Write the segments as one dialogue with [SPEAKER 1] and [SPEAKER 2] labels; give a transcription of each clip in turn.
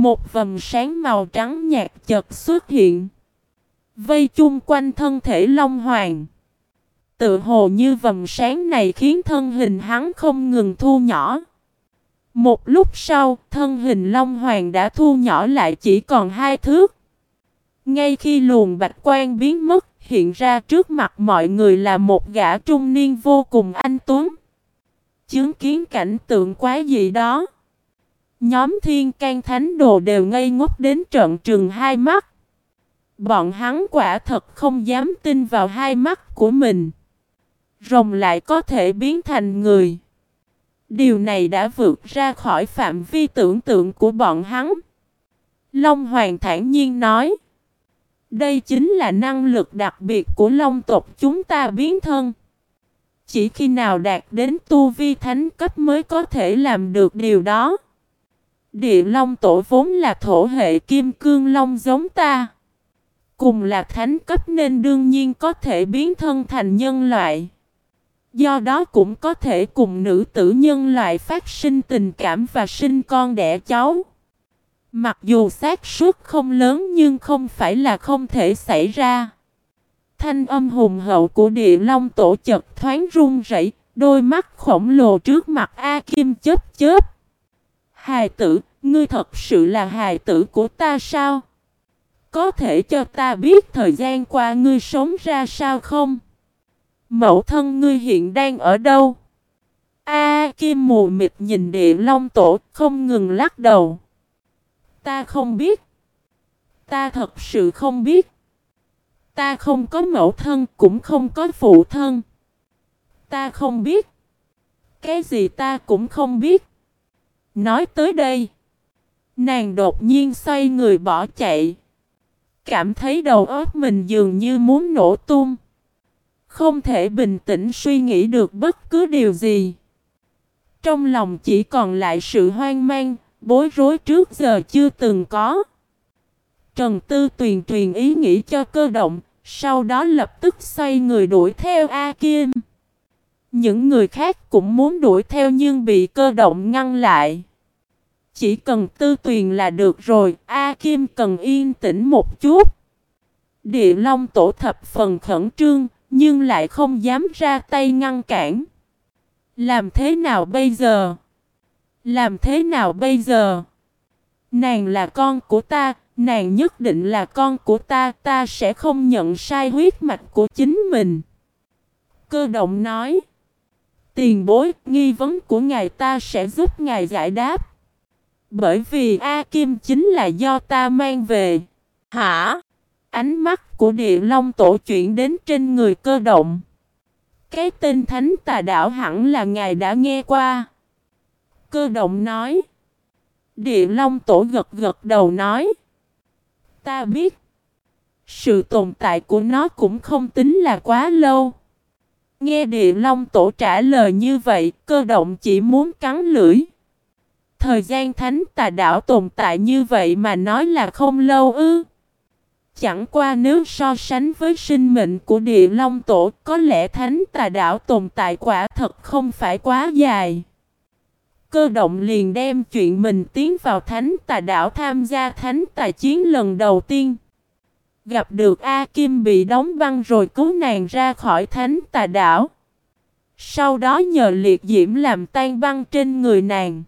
[SPEAKER 1] Một vầng sáng màu trắng nhạt chợt xuất hiện. Vây chung quanh thân thể Long Hoàng. Tự hồ như vầng sáng này khiến thân hình hắn không ngừng thu nhỏ. Một lúc sau, thân hình Long Hoàng đã thu nhỏ lại chỉ còn hai thước. Ngay khi luồng bạch quan biến mất, hiện ra trước mặt mọi người là một gã trung niên vô cùng anh tuấn. Chứng kiến cảnh tượng quá gì đó. Nhóm thiên can thánh đồ đều ngây ngốc đến trận trừng hai mắt. Bọn hắn quả thật không dám tin vào hai mắt của mình. Rồng lại có thể biến thành người. Điều này đã vượt ra khỏi phạm vi tưởng tượng của bọn hắn. Long Hoàng thản nhiên nói. Đây chính là năng lực đặc biệt của Long tộc chúng ta biến thân. Chỉ khi nào đạt đến tu vi thánh cấp mới có thể làm được điều đó. Địa Long tổ vốn là thổ hệ kim cương long giống ta. Cùng là thánh cấp nên đương nhiên có thể biến thân thành nhân loại. Do đó cũng có thể cùng nữ tử nhân loại phát sinh tình cảm và sinh con đẻ cháu. Mặc dù xác suất không lớn nhưng không phải là không thể xảy ra. Thanh âm hùng hậu của địa long tổ chật thoáng run rẩy, đôi mắt khổng lồ trước mặt A Kim chớp chớp. Hài tử, ngươi thật sự là hài tử của ta sao? Có thể cho ta biết thời gian qua ngươi sống ra sao không? Mẫu thân ngươi hiện đang ở đâu? A Kim mù mịt nhìn địa long tổ không ngừng lắc đầu. Ta không biết. Ta thật sự không biết. Ta không có mẫu thân cũng không có phụ thân. Ta không biết. Cái gì ta cũng không biết. Nói tới đây. Nàng đột nhiên xoay người bỏ chạy. Cảm thấy đầu óc mình dường như muốn nổ tung. Không thể bình tĩnh suy nghĩ được bất cứ điều gì. Trong lòng chỉ còn lại sự hoang mang, bối rối trước giờ chưa từng có. Trần Tư Tuyền truyền ý nghĩ cho cơ động, sau đó lập tức xoay người đuổi theo A Kim. Những người khác cũng muốn đuổi theo nhưng bị cơ động ngăn lại. Chỉ cần tư tuyền là được rồi, A Kim cần yên tĩnh một chút. Địa Long tổ thập phần khẩn trương, nhưng lại không dám ra tay ngăn cản. Làm thế nào bây giờ? Làm thế nào bây giờ? Nàng là con của ta, nàng nhất định là con của ta, ta sẽ không nhận sai huyết mạch của chính mình. Cơ động nói. Tiền bối, nghi vấn của ngài ta sẽ giúp ngài giải đáp. Bởi vì A Kim chính là do ta mang về. Hả? Ánh mắt của địa long tổ chuyển đến trên người cơ động. Cái tên thánh tà đảo hẳn là ngài đã nghe qua. Cơ động nói. Địa long tổ gật gật đầu nói. Ta biết. Sự tồn tại của nó cũng không tính là quá lâu. Nghe địa long tổ trả lời như vậy, cơ động chỉ muốn cắn lưỡi. Thời gian thánh tà đảo tồn tại như vậy mà nói là không lâu ư. Chẳng qua nếu so sánh với sinh mệnh của địa long tổ, có lẽ thánh tà đảo tồn tại quả thật không phải quá dài. Cơ động liền đem chuyện mình tiến vào thánh tà đảo tham gia thánh tà chiến lần đầu tiên. Gặp được A Kim bị đóng băng rồi cứu nàng ra khỏi thánh tà đảo. Sau đó nhờ liệt diễm làm tan băng trên người nàng.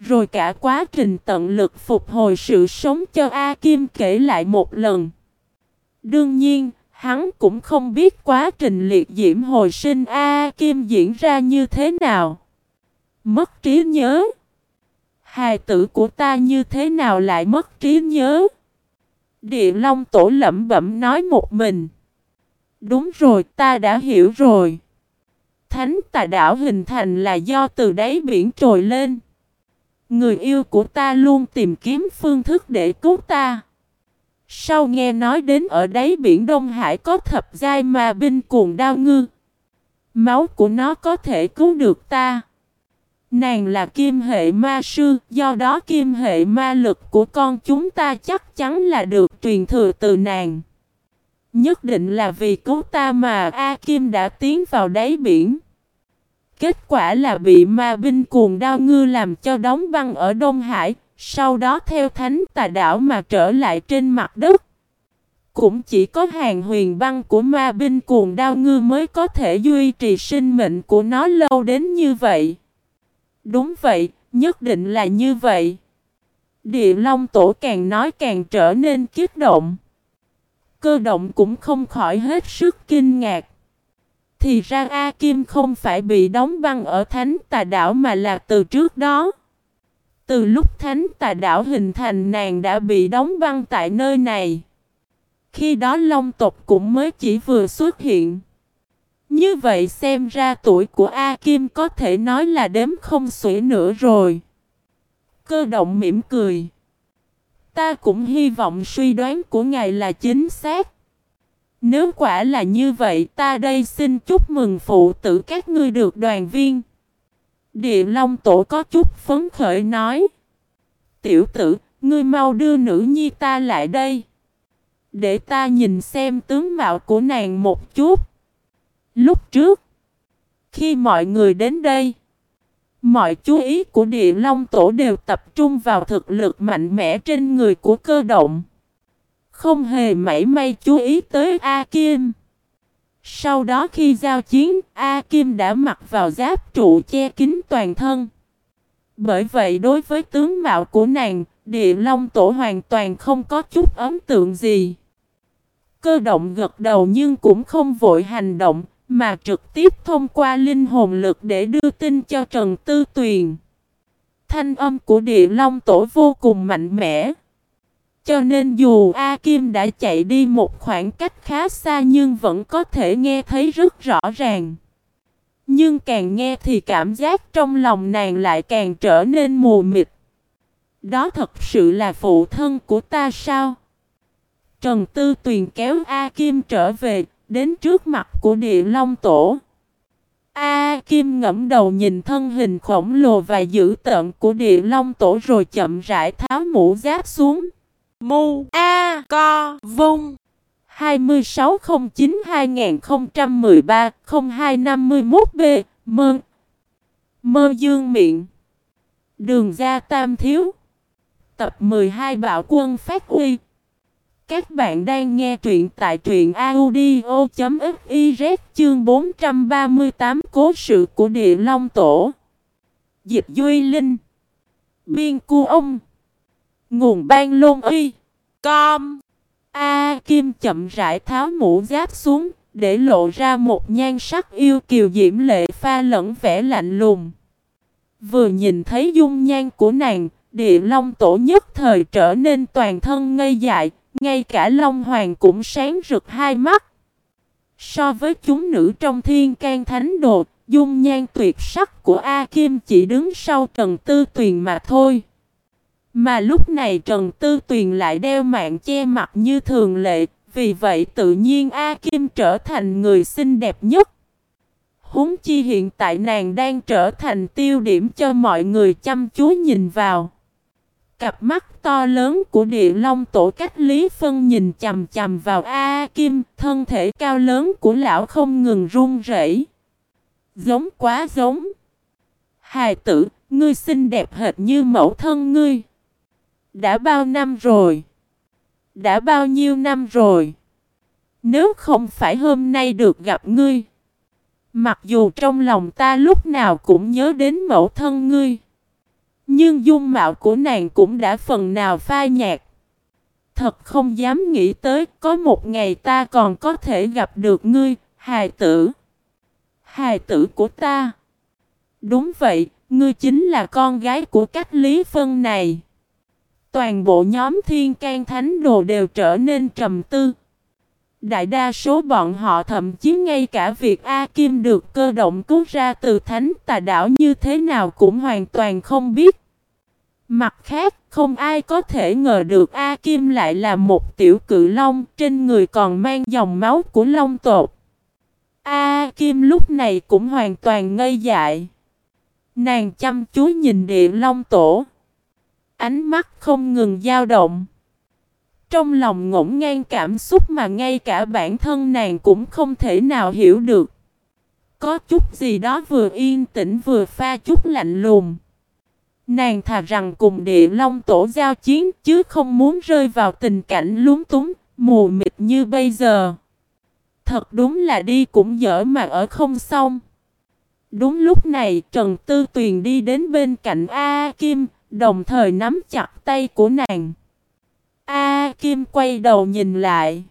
[SPEAKER 1] Rồi cả quá trình tận lực phục hồi sự sống cho A Kim kể lại một lần. Đương nhiên, hắn cũng không biết quá trình liệt diễm hồi sinh A Kim diễn ra như thế nào. Mất trí nhớ. Hài tử của ta như thế nào lại mất trí nhớ? Địa Long Tổ lẩm bẩm nói một mình. Đúng rồi, ta đã hiểu rồi. Thánh tà đảo hình thành là do từ đáy biển trồi lên. Người yêu của ta luôn tìm kiếm phương thức để cứu ta. Sau nghe nói đến ở đáy biển Đông Hải có thập giai ma binh cuồng đao ngư. Máu của nó có thể cứu được ta. Nàng là kim hệ ma sư, do đó kim hệ ma lực của con chúng ta chắc chắn là được truyền thừa từ nàng. Nhất định là vì cứu ta mà A Kim đã tiến vào đáy biển. Kết quả là bị ma binh cuồng đao ngư làm cho đóng băng ở Đông Hải, sau đó theo thánh tà đảo mà trở lại trên mặt đất. Cũng chỉ có hàng huyền băng của ma binh cuồng đao ngư mới có thể duy trì sinh mệnh của nó lâu đến như vậy. Đúng vậy, nhất định là như vậy. Địa Long Tổ càng nói càng trở nên kích động. Cơ động cũng không khỏi hết sức kinh ngạc. Thì ra A Kim không phải bị đóng băng ở Thánh Tà Đảo mà là từ trước đó. Từ lúc Thánh Tà Đảo hình thành nàng đã bị đóng băng tại nơi này. Khi đó Long tộc cũng mới chỉ vừa xuất hiện. Như vậy xem ra tuổi của A Kim có thể nói là đếm không xuể nữa rồi. Cơ động mỉm cười. Ta cũng hy vọng suy đoán của ngài là chính xác. Nếu quả là như vậy ta đây xin chúc mừng phụ tử các ngươi được đoàn viên. Địa Long Tổ có chút phấn khởi nói. Tiểu tử, ngươi mau đưa nữ nhi ta lại đây. Để ta nhìn xem tướng mạo của nàng một chút. Lúc trước, khi mọi người đến đây, mọi chú ý của địa long tổ đều tập trung vào thực lực mạnh mẽ trên người của cơ động. Không hề mảy may chú ý tới A Kim. Sau đó khi giao chiến, A Kim đã mặc vào giáp trụ che kín toàn thân. Bởi vậy đối với tướng mạo của nàng, địa long tổ hoàn toàn không có chút ấn tượng gì. Cơ động gật đầu nhưng cũng không vội hành động, mà trực tiếp thông qua linh hồn lực để đưa tin cho Trần Tư Tuyền. Thanh âm của địa long tổ vô cùng mạnh mẽ. Cho nên dù A Kim đã chạy đi một khoảng cách khá xa nhưng vẫn có thể nghe thấy rất rõ ràng. Nhưng càng nghe thì cảm giác trong lòng nàng lại càng trở nên mù mịt. Đó thật sự là phụ thân của ta sao? Trần Tư Tuyền kéo A Kim trở về, đến trước mặt của địa long tổ. A Kim ngẫm đầu nhìn thân hình khổng lồ và dữ tợn của địa long tổ rồi chậm rãi tháo mũ giáp xuống. Mu A Co Vung. 2609-2013-0251B Mơ. Mơ dương miệng. Đường ra tam thiếu. Tập 12 Bạo quân phát uy các bạn đang nghe truyện tại truyện audio.fiz chương 438 Cố sự của Địa Long Tổ. Dịch Duy Linh. Biên Cu Ông. Nguồn Ban Lôn Y Com. A Kim chậm rãi tháo mũ giáp xuống để lộ ra một nhan sắc yêu kiều diễm lệ pha lẫn vẻ lạnh lùng. Vừa nhìn thấy dung nhan của nàng, địa long tổ nhất thời trở nên toàn thân ngây dại, ngay cả Long Hoàng cũng sáng rực hai mắt. So với chúng nữ trong thiên can thánh đồ, dung nhan tuyệt sắc của A Kim chỉ đứng sau Trần Tư Tuyền mà thôi. Mà lúc này Trần Tư Tuyền lại đeo mạng che mặt như thường lệ, vì vậy tự nhiên A Kim trở thành người xinh đẹp nhất. Húng chi hiện tại nàng đang trở thành tiêu điểm cho mọi người chăm chú nhìn vào. Cặp mắt to lớn của địa long tổ cách Lý Phân nhìn chầm chầm vào A, Kim, thân thể cao lớn của lão không ngừng run rẩy. Giống quá giống. Hài tử, ngươi xinh đẹp hệt như mẫu thân ngươi. Đã bao năm rồi? Đã bao nhiêu năm rồi? Nếu không phải hôm nay được gặp ngươi. Mặc dù trong lòng ta lúc nào cũng nhớ đến mẫu thân ngươi. Nhưng dung mạo của nàng cũng đã phần nào phai nhạt. Thật không dám nghĩ tới có một ngày ta còn có thể gặp được ngươi, hài tử. Hài tử của ta. Đúng vậy, ngươi chính là con gái của cách lý phân này. Toàn bộ nhóm thiên can thánh đồ đều trở nên trầm tư. Đại đa số bọn họ thậm chí ngay cả việc A Kim được cơ động cứu ra từ thánh tà đảo như thế nào cũng hoàn toàn không biết. Mặt khác, không ai có thể ngờ được A Kim lại là một tiểu cự long trên người còn mang dòng máu của long tột. A Kim lúc này cũng hoàn toàn ngây dại. Nàng chăm chú nhìn địa long tổ. Ánh mắt không ngừng dao động. Trong lòng ngổn ngang cảm xúc mà ngay cả bản thân nàng cũng không thể nào hiểu được. Có chút gì đó vừa yên tĩnh vừa pha chút lạnh lùng. Nàng thà rằng cùng địa long tổ giao chiến chứ không muốn rơi vào tình cảnh lúng túng, mù mịt như bây giờ. Thật đúng là đi cũng dở mà ở không xong. Đúng lúc này Trần Tư Tuyền đi đến bên cạnh A Kim, đồng thời nắm chặt tay của nàng. A Kim quay đầu nhìn lại.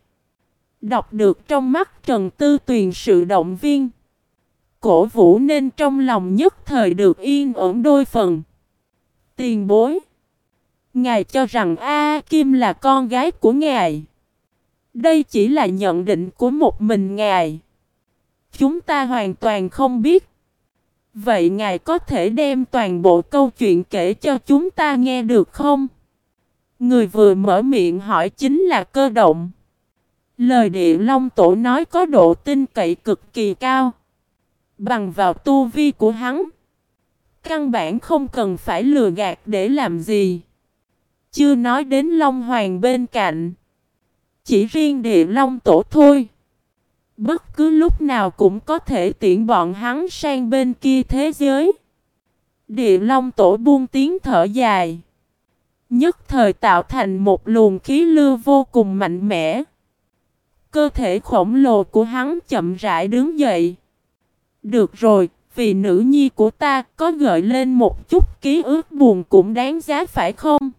[SPEAKER 1] Đọc được trong mắt Trần Tư Tuyền sự động viên. Cổ vũ nên trong lòng nhất thời được yên ổn đôi phần. Tiền bối. Ngài cho rằng A Kim là con gái của ngài. Đây chỉ là nhận định của một mình ngài. Chúng ta hoàn toàn không biết. Vậy ngài có thể đem toàn bộ câu chuyện kể cho chúng ta nghe được không? Người vừa mở miệng hỏi chính là cơ động. Lời địa long tổ nói có độ tin cậy cực kỳ cao. Bằng vào tu vi của hắn. Căn bản không cần phải lừa gạt để làm gì. Chưa nói đến Long Hoàng bên cạnh. Chỉ riêng địa long tổ thôi. Bất cứ lúc nào cũng có thể tiễn bọn hắn sang bên kia thế giới. Địa long tổ buông tiếng thở dài. Nhất thời tạo thành một luồng khí lưu vô cùng mạnh mẽ. Cơ thể khổng lồ của hắn chậm rãi đứng dậy. Được rồi, vì nữ nhi của ta có gợi lên một chút ký ức buồn cũng đáng giá phải không?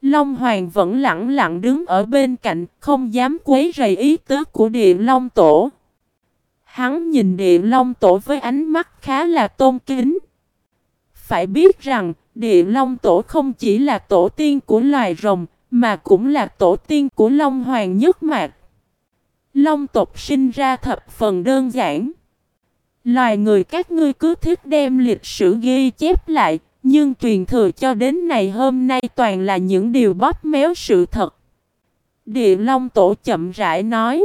[SPEAKER 1] Long Hoàng vẫn lặng lặng đứng ở bên cạnh, không dám quấy rầy ý tứ của địa Long Tổ. Hắn nhìn địa Long Tổ với ánh mắt khá là tôn kính. Phải biết rằng, địa Long Tổ không chỉ là tổ tiên của loài rồng, mà cũng là tổ tiên của Long Hoàng nhất mạc. Long tộc sinh ra thập phần đơn giản. Loài người các ngươi cứ thích đem lịch sử ghi chép lại, nhưng truyền thừa cho đến ngày hôm nay toàn là những điều bóp méo sự thật. Địa Long Tổ chậm rãi nói.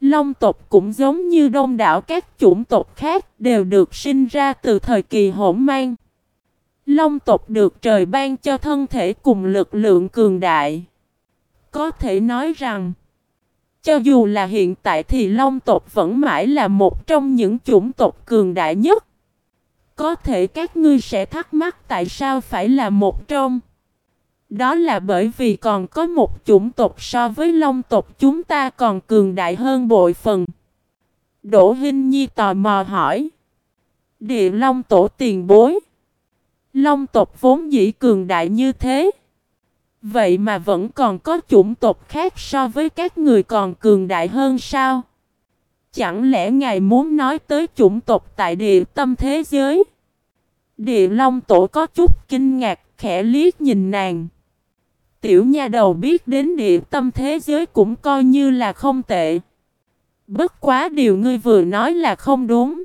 [SPEAKER 1] Long tộc cũng giống như đông đảo các chủng tộc khác đều được sinh ra từ thời kỳ hỗn mang. Long tộc được trời ban cho thân thể cùng lực lượng cường đại. Có thể nói rằng, cho dù là hiện tại thì Long tộc vẫn mãi là một trong những chủng tộc cường đại nhất. Có thể các ngươi sẽ thắc mắc tại sao phải là một trong. Đó là bởi vì còn có một chủng tộc so với long tộc chúng ta còn cường đại hơn bội phần. Đỗ Hinh Nhi tò mò hỏi. Địa long tổ tiền bối. Long tộc vốn dĩ cường đại như thế. Vậy mà vẫn còn có chủng tộc khác so với các người còn cường đại hơn sao? Chẳng lẽ ngài muốn nói tới chủng tộc tại địa tâm thế giới? Địa Long Tổ có chút kinh ngạc, khẽ liếc nhìn nàng. Tiểu nha đầu biết đến địa tâm thế giới cũng coi như là không tệ. Bất quá điều ngươi vừa nói là không đúng.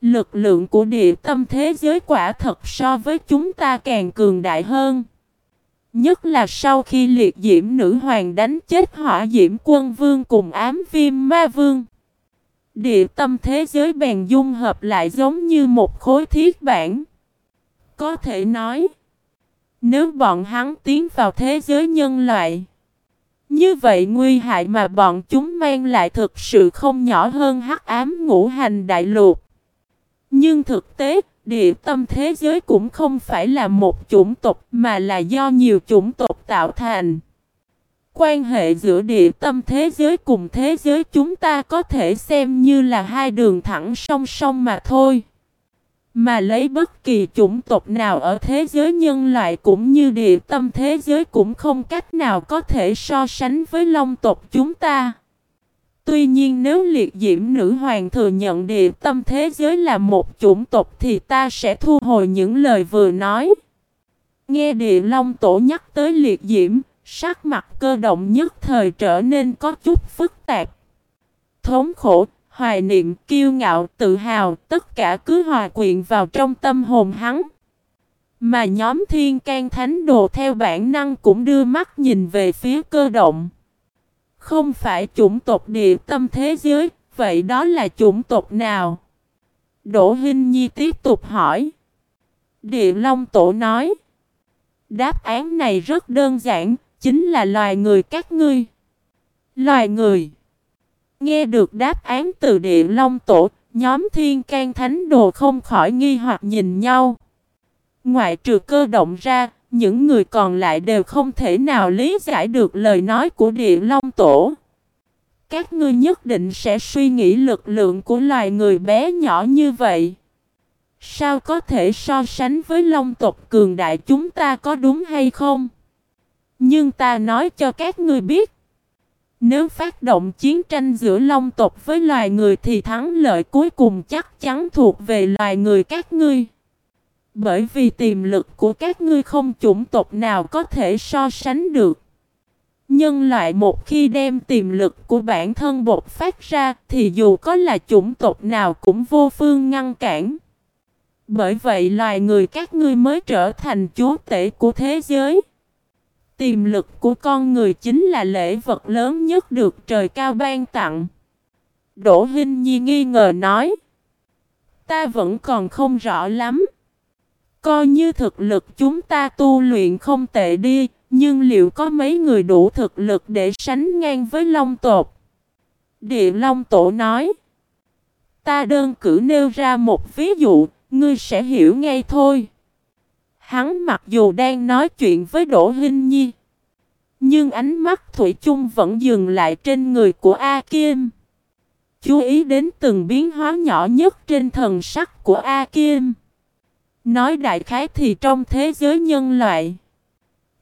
[SPEAKER 1] Lực lượng của địa tâm thế giới quả thật so với chúng ta càng cường đại hơn. Nhất là sau khi liệt diễm nữ hoàng đánh chết hỏa diễm quân vương cùng ám viêm ma vương. Địa tâm thế giới bèn dung hợp lại giống như một khối thiết bản. Có thể nói, nếu bọn hắn tiến vào thế giới nhân loại, như vậy nguy hại mà bọn chúng mang lại thực sự không nhỏ hơn hắc ám ngũ hành đại lục. Nhưng thực tế, địa tâm thế giới cũng không phải là một chủng tộc mà là do nhiều chủng tộc tạo thành. Quan hệ giữa địa tâm thế giới cùng thế giới chúng ta có thể xem như là hai đường thẳng song song mà thôi. Mà lấy bất kỳ chủng tộc nào ở thế giới nhân loại cũng như địa tâm thế giới cũng không cách nào có thể so sánh với long tộc chúng ta. Tuy nhiên nếu liệt diễm nữ hoàng thừa nhận địa tâm thế giới là một chủng tộc thì ta sẽ thu hồi những lời vừa nói. Nghe địa long tổ nhắc tới liệt diễm, sắc mặt cơ động nhất thời trở nên có chút phức tạp. Thống khổ, hoài niệm, kiêu ngạo, tự hào, tất cả cứ hòa quyện vào trong tâm hồn hắn. Mà nhóm thiên can thánh đồ theo bản năng cũng đưa mắt nhìn về phía cơ động. Không phải chủng tộc địa tâm thế giới, vậy đó là chủng tộc nào? Đỗ Hinh Nhi tiếp tục hỏi. Địa Long Tổ nói. Đáp án này rất đơn giản, chính là loài người các ngươi. Loài người. Nghe được đáp án từ địa long tổ, nhóm thiên can thánh đồ không khỏi nghi hoặc nhìn nhau. Ngoại trừ cơ động ra, những người còn lại đều không thể nào lý giải được lời nói của địa long tổ. Các ngươi nhất định sẽ suy nghĩ lực lượng của loài người bé nhỏ như vậy. Sao có thể so sánh với long tộc cường đại chúng ta có đúng hay không? Nhưng ta nói cho các ngươi biết. Nếu phát động chiến tranh giữa long tộc với loài người thì thắng lợi cuối cùng chắc chắn thuộc về loài người các ngươi. Bởi vì tiềm lực của các ngươi không chủng tộc nào có thể so sánh được. Nhân loại một khi đem tiềm lực của bản thân bột phát ra thì dù có là chủng tộc nào cũng vô phương ngăn cản. Bởi vậy loài người các ngươi mới trở thành chúa tể của thế giới. Tiềm lực của con người chính là lễ vật lớn nhất được trời cao ban tặng. Đỗ Hinh Nhi nghi ngờ nói. Ta vẫn còn không rõ lắm. Coi như thực lực chúng ta tu luyện không tệ đi, nhưng liệu có mấy người đủ thực lực để sánh ngang với Long Tột? Địa Long Tổ nói. Ta đơn cử nêu ra một ví dụ, ngươi sẽ hiểu ngay thôi. Hắn mặc dù đang nói chuyện với Đỗ Hinh Nhi, nhưng ánh mắt Thủy chung vẫn dừng lại trên người của A Kim. Chú ý đến từng biến hóa nhỏ nhất trên thần sắc của A Kim. Nói đại khái thì trong thế giới nhân loại,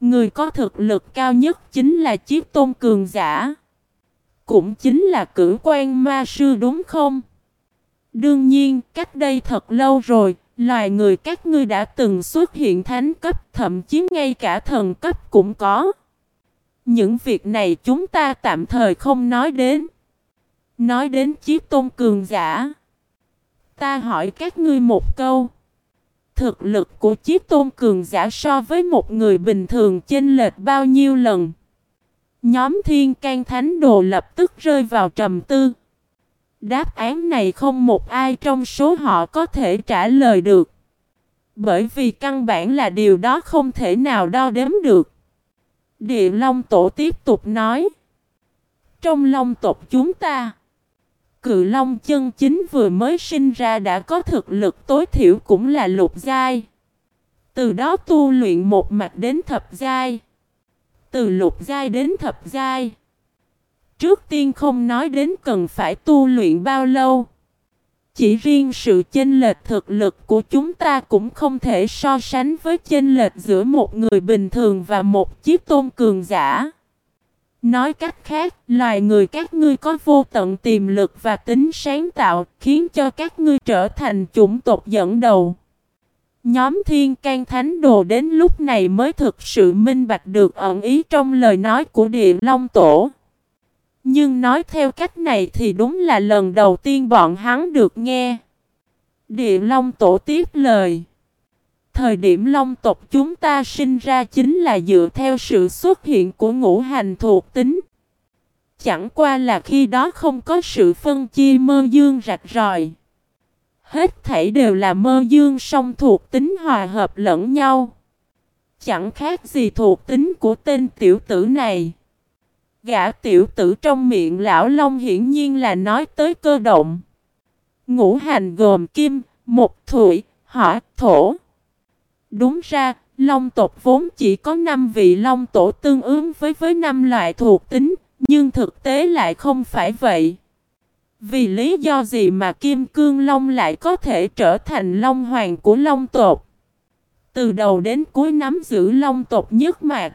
[SPEAKER 1] người có thực lực cao nhất chính là chiếc tôn cường giả. Cũng chính là cử quan ma sư đúng không? Đương nhiên, cách đây thật lâu rồi, loài người các ngươi đã từng xuất hiện thánh cấp, thậm chí ngay cả thần cấp cũng có. Những việc này chúng ta tạm thời không nói đến. Nói đến chiếc tôn cường giả. Ta hỏi các ngươi một câu. Thực lực của chiếc tôn cường giả so với một người bình thường chênh lệch bao nhiêu lần? Nhóm thiên can thánh đồ lập tức rơi vào trầm tư. Đáp án này không một ai trong số họ có thể trả lời được. Bởi vì căn bản là điều đó không thể nào đo đếm được. Địa Long Tổ tiếp tục nói. Trong Long tộc chúng ta, Cự Long chân chính vừa mới sinh ra đã có thực lực tối thiểu cũng là lục giai. Từ đó tu luyện một mạch đến thập giai. Từ lục giai đến thập giai. Trước tiên không nói đến cần phải tu luyện bao lâu. Chỉ riêng sự chênh lệch thực lực của chúng ta cũng không thể so sánh với chênh lệch giữa một người bình thường và một chiếc tôn cường giả. Nói cách khác, loài người các ngươi có vô tận tiềm lực và tính sáng tạo, khiến cho các ngươi trở thành chủng tộc dẫn đầu. Nhóm thiên can thánh đồ đến lúc này mới thực sự minh bạch được ẩn ý trong lời nói của địa long tổ. Nhưng nói theo cách này thì đúng là lần đầu tiên bọn hắn được nghe. Địa Long Tổ tiếp lời. Thời điểm Long tộc chúng ta sinh ra chính là dựa theo sự xuất hiện của ngũ hành thuộc tính. Chẳng qua là khi đó không có sự phân chia mơ dương rạch ròi. Hết thảy đều là mơ dương song thuộc tính hòa hợp lẫn nhau. Chẳng khác gì thuộc tính của tên tiểu tử này. Gã tiểu tử trong miệng lão long hiển nhiên là nói tới cơ động. Ngũ hành gồm kim, mộc, thủy, hỏa, thổ. Đúng ra, long tộc vốn chỉ có 5 vị long tổ tương ứng với với năm loại thuộc tính, nhưng thực tế lại không phải vậy. Vì lý do gì mà Kim Cương Long lại có thể trở thành Long Hoàng của Long tộc? Từ đầu đến cuối nắm giữ Long tộc nhất mạc.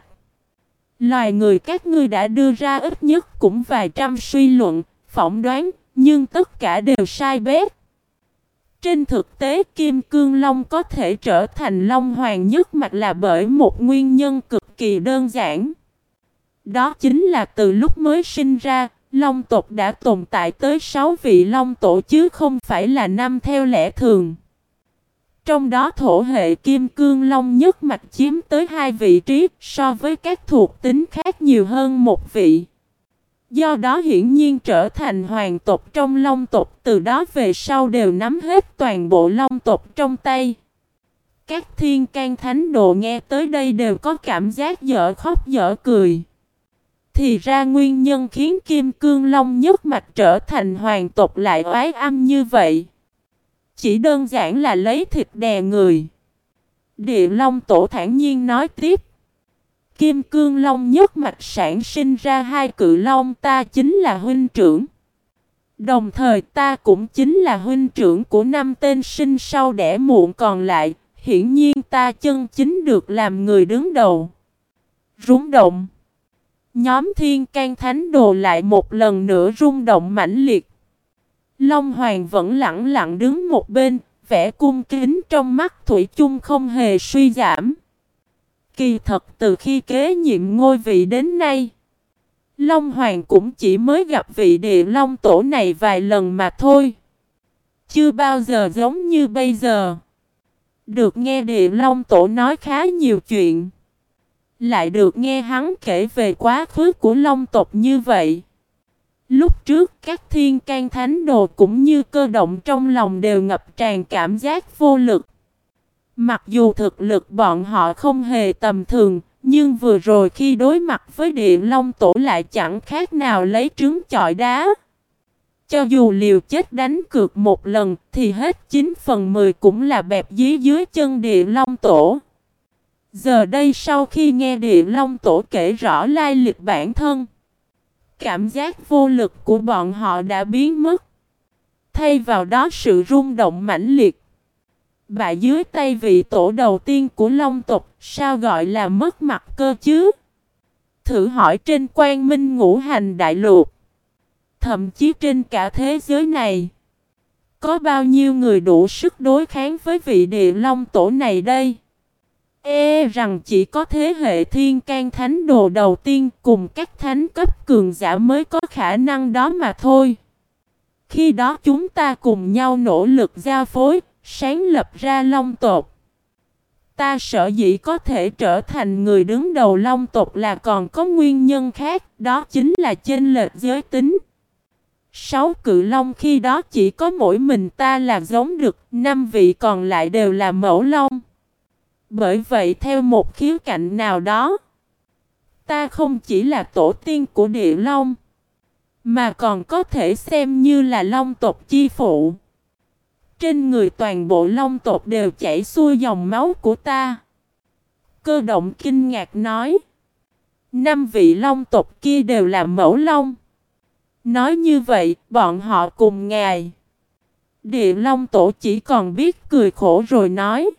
[SPEAKER 1] Loài người các ngươi đã đưa ra ít nhất cũng vài trăm suy luận, phỏng đoán, nhưng tất cả đều sai bét. Trên thực tế Kim Cương Long có thể trở thành Long Hoàng nhất mạch là bởi một nguyên nhân cực kỳ đơn giản. Đó chính là từ lúc mới sinh ra, Long tộc đã tồn tại tới 6 vị Long tổ chứ không phải là năm theo lẽ thường. Trong đó thổ hệ kim cương long nhất mạch chiếm tới hai vị trí so với các thuộc tính khác nhiều hơn một vị. Do đó hiển nhiên trở thành hoàng tộc trong long tộc, từ đó về sau đều nắm hết toàn bộ long tộc trong tay. Các thiên can thánh đồ nghe tới đây đều có cảm giác dở khóc dở cười. Thì ra nguyên nhân khiến Kim Cương Long nhất mạch trở thành hoàng tộc lại oái âm như vậy. Chỉ đơn giản là lấy thịt đè người. Địa Long Tổ thản nhiên nói tiếp. Kim Cương Long nhất mạch sản sinh ra hai cự long ta chính là huynh trưởng. Đồng thời ta cũng chính là huynh trưởng của năm tên sinh sau đẻ muộn còn lại, hiển nhiên ta chân chính được làm người đứng đầu. Rúng động. Nhóm thiên can thánh đồ lại một lần nữa rung động mãnh liệt. Long Hoàng vẫn lặng lặng đứng một bên, vẻ cung kính trong mắt Thủy chung không hề suy giảm. Kỳ thật từ khi kế nhiệm ngôi vị đến nay, Long Hoàng cũng chỉ mới gặp vị địa Long Tổ này vài lần mà thôi. Chưa bao giờ giống như bây giờ. Được nghe địa Long Tổ nói khá nhiều chuyện. Lại được nghe hắn kể về quá khứ của Long tộc như vậy. Lúc trước các thiên can thánh đồ cũng như cơ động trong lòng đều ngập tràn cảm giác vô lực. Mặc dù thực lực bọn họ không hề tầm thường, nhưng vừa rồi khi đối mặt với địa long tổ lại chẳng khác nào lấy trứng chọi đá. Cho dù liều chết đánh cược một lần thì hết 9 phần 10 cũng là bẹp dí dưới chân địa long tổ. Giờ đây sau khi nghe địa long tổ kể rõ lai lịch bản thân, cảm giác vô lực của bọn họ đã biến mất. Thay vào đó sự rung động mãnh liệt. Bại dưới tay vị tổ đầu tiên của Long tộc, sao gọi là mất mặt cơ chứ? Thử hỏi trên quan minh ngũ hành đại lục, thậm chí trên cả thế giới này, có bao nhiêu người đủ sức đối kháng với vị địa Long tổ này đây? E rằng chỉ có thế hệ thiên can thánh đồ đầu tiên cùng các thánh cấp cường giả mới có khả năng đó mà thôi. Khi đó chúng ta cùng nhau nỗ lực giao phối, sáng lập ra long tộc. Ta sợ dĩ có thể trở thành người đứng đầu long tộc là còn có nguyên nhân khác, đó chính là chênh lệch giới tính. Sáu cự long khi đó chỉ có mỗi mình ta là giống được, năm vị còn lại đều là mẫu long. Bởi vậy theo một khía cạnh nào đó, ta không chỉ là tổ tiên của địa long, mà còn có thể xem như là long tộc chi phụ. Trên người toàn bộ long tộc đều chảy xuôi dòng máu của ta. Cơ động kinh ngạc nói. Năm vị long tộc kia đều là mẫu long. Nói như vậy, bọn họ cùng ngài. Địa long tổ chỉ còn biết cười khổ rồi nói.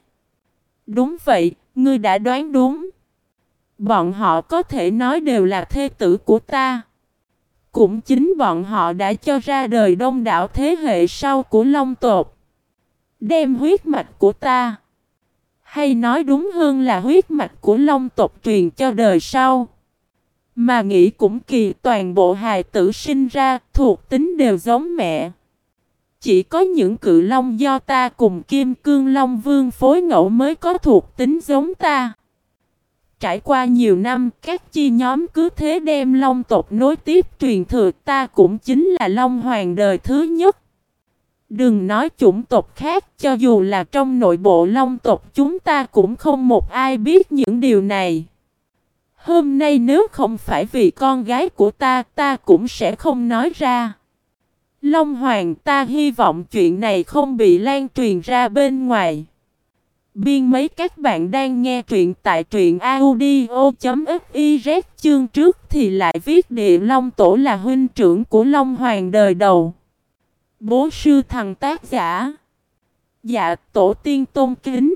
[SPEAKER 1] Đúng vậy, ngươi đã đoán đúng. Bọn họ có thể nói đều là thê tử của ta. Cũng chính bọn họ đã cho ra đời đông đảo thế hệ sau của Long tộc. Đem huyết mạch của ta. Hay nói đúng hơn là huyết mạch của Long tộc truyền cho đời sau. Mà nghĩ cũng kỳ toàn bộ hài tử sinh ra thuộc tính đều giống mẹ. Chỉ có những cự long do ta cùng Kim Cương Long Vương phối ngẫu mới có thuộc tính giống ta. Trải qua nhiều năm, các chi nhóm cứ thế đem long tộc nối tiếp truyền thừa ta cũng chính là long hoàng đời thứ nhất. Đừng nói chủng tộc khác, cho dù là trong nội bộ long tộc chúng ta cũng không một ai biết những điều này. Hôm nay nếu không phải vì con gái của ta, ta cũng sẽ không nói ra. Long Hoàng ta hy vọng chuyện này không bị lan truyền ra bên ngoài. Biên mấy các bạn đang nghe truyện tại truyện audio.fiz chương trước thì lại viết địa Long Tổ là huynh trưởng của Long Hoàng đời đầu. Bố sư thằng tác giả. Dạ tổ tiên tôn kính.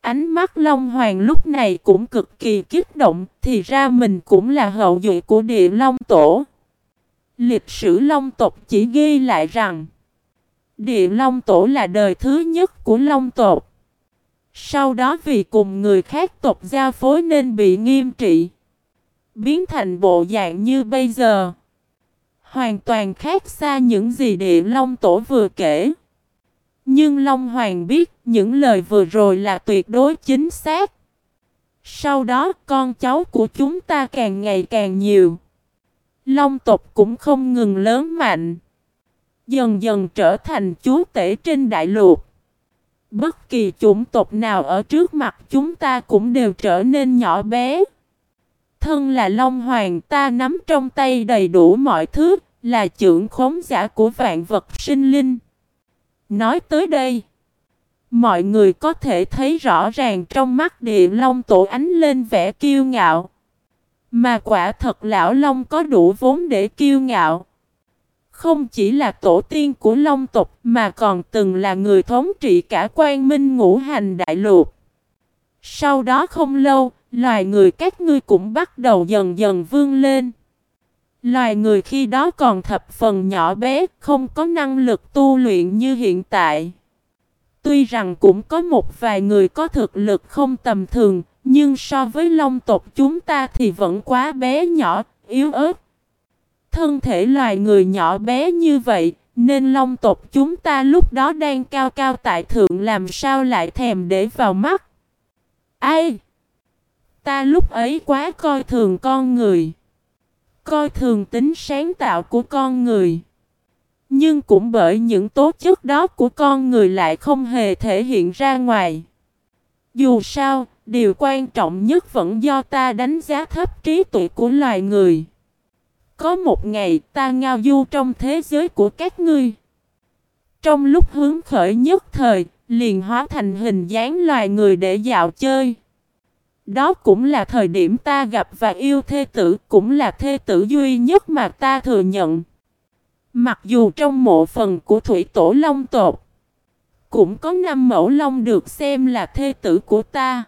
[SPEAKER 1] Ánh mắt Long Hoàng lúc này cũng cực kỳ kích động, thì ra mình cũng là hậu duệ của địa Long Tổ. Lịch sử Long tộc chỉ ghi lại rằng, Địa Long Tổ là đời thứ nhất của Long tộc. Sau đó vì cùng người khác tộc giao phối nên bị nghiêm trị. Biến thành bộ dạng như bây giờ. Hoàn toàn khác xa những gì địa Long Tổ vừa kể. Nhưng Long Hoàng biết những lời vừa rồi là tuyệt đối chính xác. Sau đó, con cháu của chúng ta càng ngày càng nhiều. Long tộc cũng không ngừng lớn mạnh. Dần dần trở thành chúa tể trên đại lục. Bất kỳ chủng tộc nào ở trước mặt chúng ta cũng đều trở nên nhỏ bé. Thân là Long Hoàng ta nắm trong tay đầy đủ mọi thứ, là trưởng khống giả của vạn vật sinh linh. Nói tới đây, Mọi người có thể thấy rõ ràng trong mắt địa long tổ ánh lên vẻ kiêu ngạo. Mà quả thật lão long có đủ vốn để kiêu ngạo. Không chỉ là tổ tiên của long tộc mà còn từng là người thống trị cả quan minh ngũ hành đại lục. Sau đó không lâu, loài người các ngươi cũng bắt đầu dần dần vươn lên. Loài người khi đó còn thập phần nhỏ bé, không có năng lực tu luyện như hiện tại. Tuy rằng cũng có một vài người có thực lực không tầm thường, nhưng so với long tộc chúng ta thì vẫn quá bé nhỏ, yếu ớt. Thân thể loài người nhỏ bé như vậy, nên long tộc chúng ta lúc đó đang cao cao tại thượng làm sao lại thèm để vào mắt. Ai? Ta lúc ấy quá coi thường con người. Coi thường tính sáng tạo của con người. Nhưng cũng bởi những tố chất đó của con người lại không hề thể hiện ra ngoài. Dù sao, điều quan trọng nhất vẫn do ta đánh giá thấp trí tuệ của loài người. Có một ngày ta ngao du trong thế giới của các ngươi. Trong lúc hướng khởi nhất thời, liền hóa thành hình dáng loài người để dạo chơi. Đó cũng là thời điểm ta gặp và yêu thê tử, cũng là thê tử duy nhất mà ta thừa nhận. Mặc dù trong mộ phần của thủy tổ long tột, cũng có năm mẫu long được xem là thê tử của ta.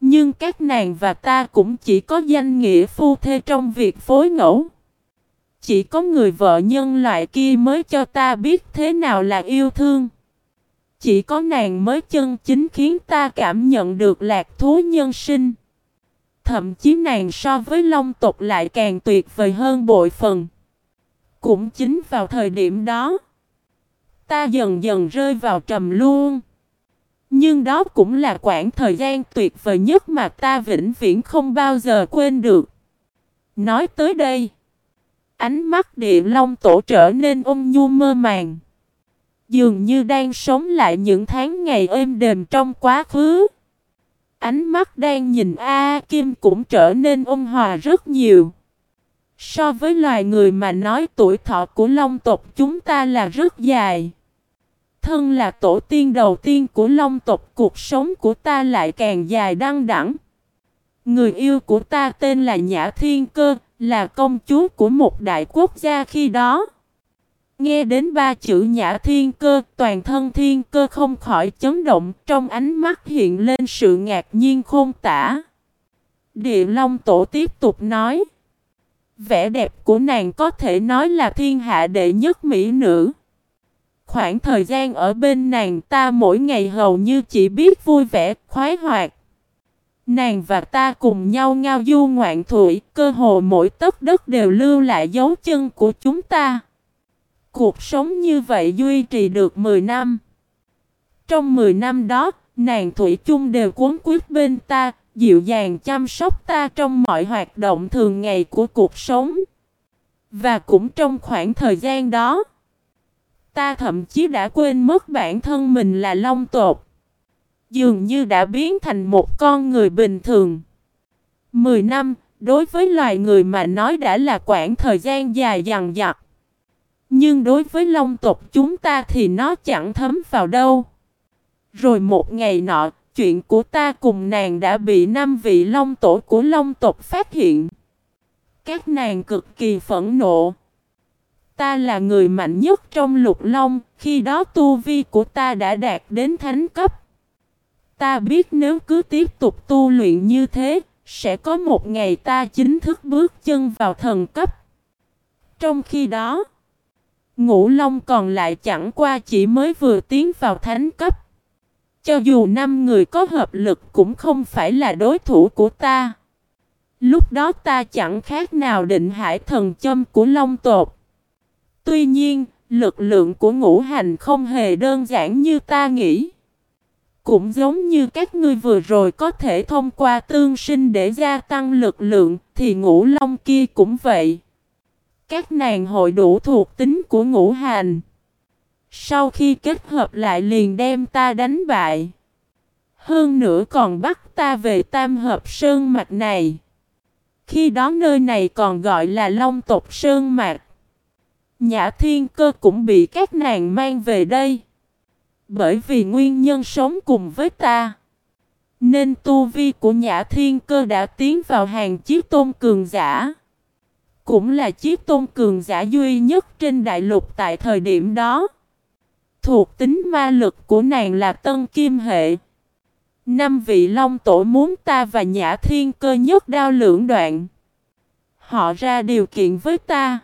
[SPEAKER 1] Nhưng các nàng và ta cũng chỉ có danh nghĩa phu thê trong việc phối ngẫu. Chỉ có người vợ nhân loại kia mới cho ta biết thế nào là yêu thương. Chỉ có nàng mới chân chính khiến ta cảm nhận được lạc thú nhân sinh. Thậm chí nàng so với long tộc lại càng tuyệt vời hơn bội phần. Cũng chính vào thời điểm đó, ta dần dần rơi vào trầm luôn. Nhưng đó cũng là khoảng thời gian tuyệt vời nhất mà ta vĩnh viễn không bao giờ quên được. Nói tới đây, ánh mắt địa long tổ trở nên ôn nhu mơ màng. Dường như đang sống lại những tháng ngày êm đềm trong quá khứ. Ánh mắt đang nhìn A, Kim cũng trở nên ôn hòa rất nhiều. So với loài người mà nói tuổi thọ của long tộc chúng ta là rất dài. Thân là tổ tiên đầu tiên của long tộc cuộc sống của ta lại càng dài đăng đẳng. Người yêu của ta tên là Nhã Thiên Cơ, là công chúa của một đại quốc gia khi đó. Nghe đến ba chữ Nhã Thiên Cơ, toàn thân Thiên Cơ không khỏi chấn động, trong ánh mắt hiện lên sự ngạc nhiên khôn tả. Địa Long Tổ tiếp tục nói. Vẻ đẹp của nàng có thể nói là thiên hạ đệ nhất mỹ nữ. Khoảng thời gian ở bên nàng ta mỗi ngày hầu như chỉ biết vui vẻ, khoái hoạt. Nàng và ta cùng nhau ngao du ngoạn thủy, cơ hồ mỗi tấc đất đều lưu lại dấu chân của chúng ta. Cuộc sống như vậy duy trì được 10 năm. Trong 10 năm đó, nàng Thủy chung đều cuốn quyết bên ta, dịu dàng chăm sóc ta trong mọi hoạt động thường ngày của cuộc sống. Và cũng trong khoảng thời gian đó, ta thậm chí đã quên mất bản thân mình là long tột. Dường như đã biến thành một con người bình thường. Mười năm, đối với loài người mà nói đã là khoảng thời gian dài dằng dặc. Nhưng đối với long tộc chúng ta thì nó chẳng thấm vào đâu. Rồi một ngày nọ, chuyện của ta cùng nàng đã bị năm vị long tổ của long tộc phát hiện. Các nàng cực kỳ phẫn nộ. Ta là người mạnh nhất trong lục long, khi đó tu vi của ta đã đạt đến thánh cấp. Ta biết nếu cứ tiếp tục tu luyện như thế, sẽ có một ngày ta chính thức bước chân vào thần cấp. Trong khi đó, Ngũ Long còn lại chẳng qua chỉ mới vừa tiến vào thánh cấp. Cho dù năm người có hợp lực cũng không phải là đối thủ của ta. Lúc đó ta chẳng khác nào định hải thần châm của Long tột. Tuy nhiên, lực lượng của ngũ hành không hề đơn giản như ta nghĩ. Cũng giống như các ngươi vừa rồi có thể thông qua tương sinh để gia tăng lực lượng, thì ngũ long kia cũng vậy. Các nàng hội đủ thuộc tính của ngũ hành. Sau khi kết hợp lại liền đem ta đánh bại. Hơn nữa còn bắt ta về tam hợp sơn mạch này. Khi đó nơi này còn gọi là Long tộc Sơn Mạch. Nhã Thiên Cơ cũng bị các nàng mang về đây. Bởi vì nguyên nhân sống cùng với ta. Nên tu vi của Nhã Thiên Cơ đã tiến vào hàng chiếc tôn cường giả. Cũng là chiếc tôn cường giả duy nhất trên đại lục tại thời điểm đó. Thuộc tính ma lực của nàng là tân kim hệ. Năm vị long tổ muốn ta và Nhã Thiên Cơ nhất đao lưỡng đoạn. Họ ra điều kiện với ta.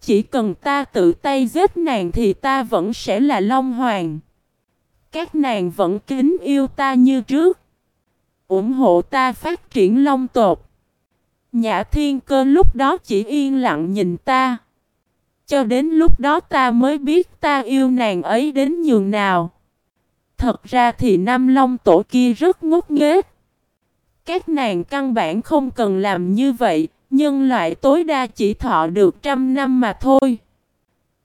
[SPEAKER 1] Chỉ cần ta tự tay giết nàng thì ta vẫn sẽ là Long Hoàng. Các nàng vẫn kính yêu ta như trước. ủng hộ ta phát triển long tột. Nhã thiên cơ lúc đó chỉ yên lặng nhìn ta. Cho đến lúc đó ta mới biết ta yêu nàng ấy đến nhường nào. Thật ra thì nam long tổ kia rất ngốc nghếch. Các nàng căn bản không cần làm như vậy, nhân loại tối đa chỉ thọ được trăm năm mà thôi.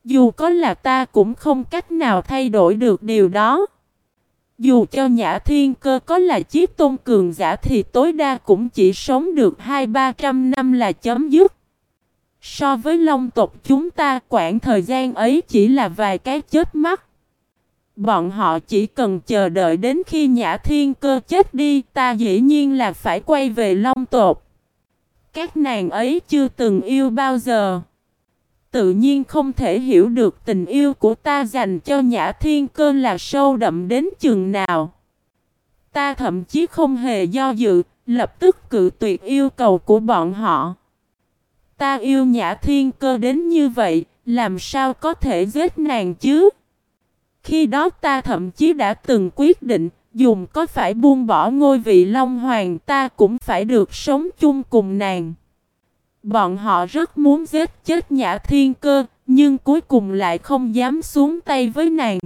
[SPEAKER 1] Dù có là ta cũng không cách nào thay đổi được điều đó. Dù cho Nhã Thiên Cơ có là chiếc tôn cường giả thì tối đa cũng chỉ sống được hai ba trăm năm là chấm dứt. So với long tộc chúng ta, quãng thời gian ấy chỉ là vài cái chết mắt. Bọn họ chỉ cần chờ đợi đến khi Nhã Thiên Cơ chết đi, ta dĩ nhiên là phải quay về long tộc. Các nàng ấy chưa từng yêu bao giờ. Tự nhiên không thể hiểu được tình yêu của ta dành cho Nhã Thiên Cơ là sâu đậm đến chừng nào. Ta thậm chí không hề do dự, lập tức cự tuyệt yêu cầu của bọn họ. Ta yêu Nhã Thiên Cơ đến như vậy, làm sao có thể giết nàng chứ? Khi đó ta thậm chí đã từng quyết định, dùng có phải buông bỏ ngôi vị Long Hoàng ta cũng phải được sống chung cùng nàng. Bọn họ rất muốn giết chết Nhã Thiên Cơ, nhưng cuối cùng lại không dám xuống tay với nàng.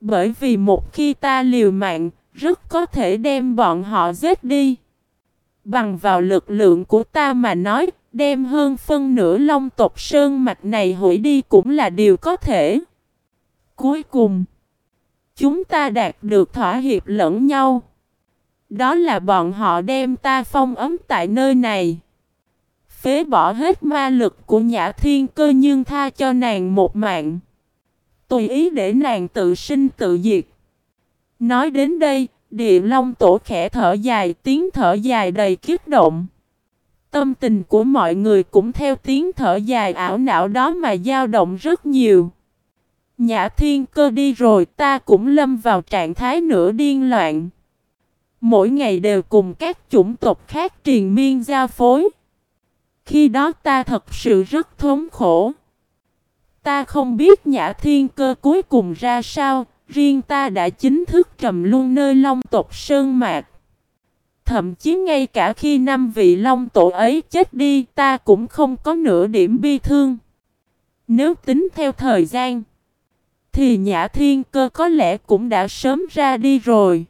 [SPEAKER 1] Bởi vì một khi ta liều mạng, rất có thể đem bọn họ giết đi. Bằng vào lực lượng của ta mà nói, đem hơn phân nửa long tộc sơn mạch này hủy đi cũng là điều có thể. Cuối cùng, chúng ta đạt được thỏa hiệp lẫn nhau. Đó là bọn họ đem ta phong ấm tại nơi này phế bỏ hết ma lực của Nhã Thiên Cơ nhưng tha cho nàng một mạng. Tùy ý để nàng tự sinh tự diệt. Nói đến đây, địa long tổ khẽ thở dài, tiếng thở dài đầy kiếp động. Tâm tình của mọi người cũng theo tiếng thở dài ảo não đó mà dao động rất nhiều. Nhã thiên cơ đi rồi ta cũng lâm vào trạng thái nửa điên loạn. Mỗi ngày đều cùng các chủng tộc khác triền miên giao phối. Khi đó ta thật sự rất thống khổ. Ta không biết nhã thiên cơ cuối cùng ra sao, riêng ta đã chính thức trầm luôn nơi long tộc Sơn Mạc. Thậm chí ngay cả khi năm vị long tổ ấy chết đi ta cũng không có nửa điểm bi thương. Nếu tính theo thời gian, thì Nhã Thiên Cơ có lẽ cũng đã sớm ra đi rồi.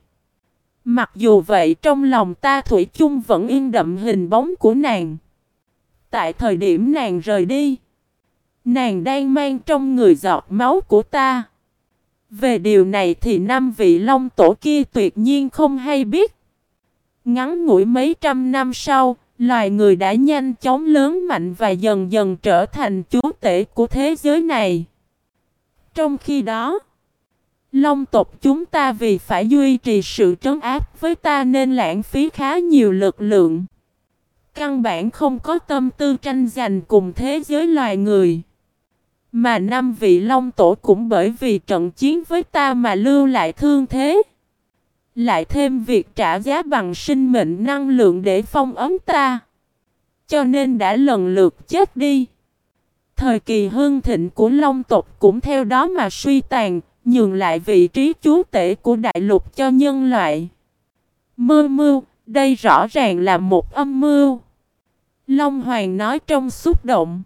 [SPEAKER 1] Mặc dù vậy trong lòng ta Thủy chung vẫn yên đậm hình bóng của nàng. Tại thời điểm nàng rời đi, nàng đang mang trong người giọt máu của ta. Về điều này thì năm vị long tổ kia tuyệt nhiên không hay biết. Ngắn ngủi mấy trăm năm sau, loài người đã nhanh chóng lớn mạnh và dần dần trở thành chúa tể của thế giới này. Trong khi đó, Long tộc chúng ta vì phải duy trì sự trấn áp với ta nên lãng phí khá nhiều lực lượng. Căn bản không có tâm tư tranh giành cùng thế giới loài người. Mà năm vị long tổ cũng bởi vì trận chiến với ta mà lưu lại thương thế. Lại thêm việc trả giá bằng sinh mệnh năng lượng để phong ấm ta. Cho nên đã lần lượt chết đi. Thời kỳ hưng thịnh của long tộc cũng theo đó mà suy tàn, nhường lại vị trí chúa tể của đại lục cho nhân loại. Mơ mưu, đây rõ ràng là một âm mưu. Long Hoàng nói trong xúc động.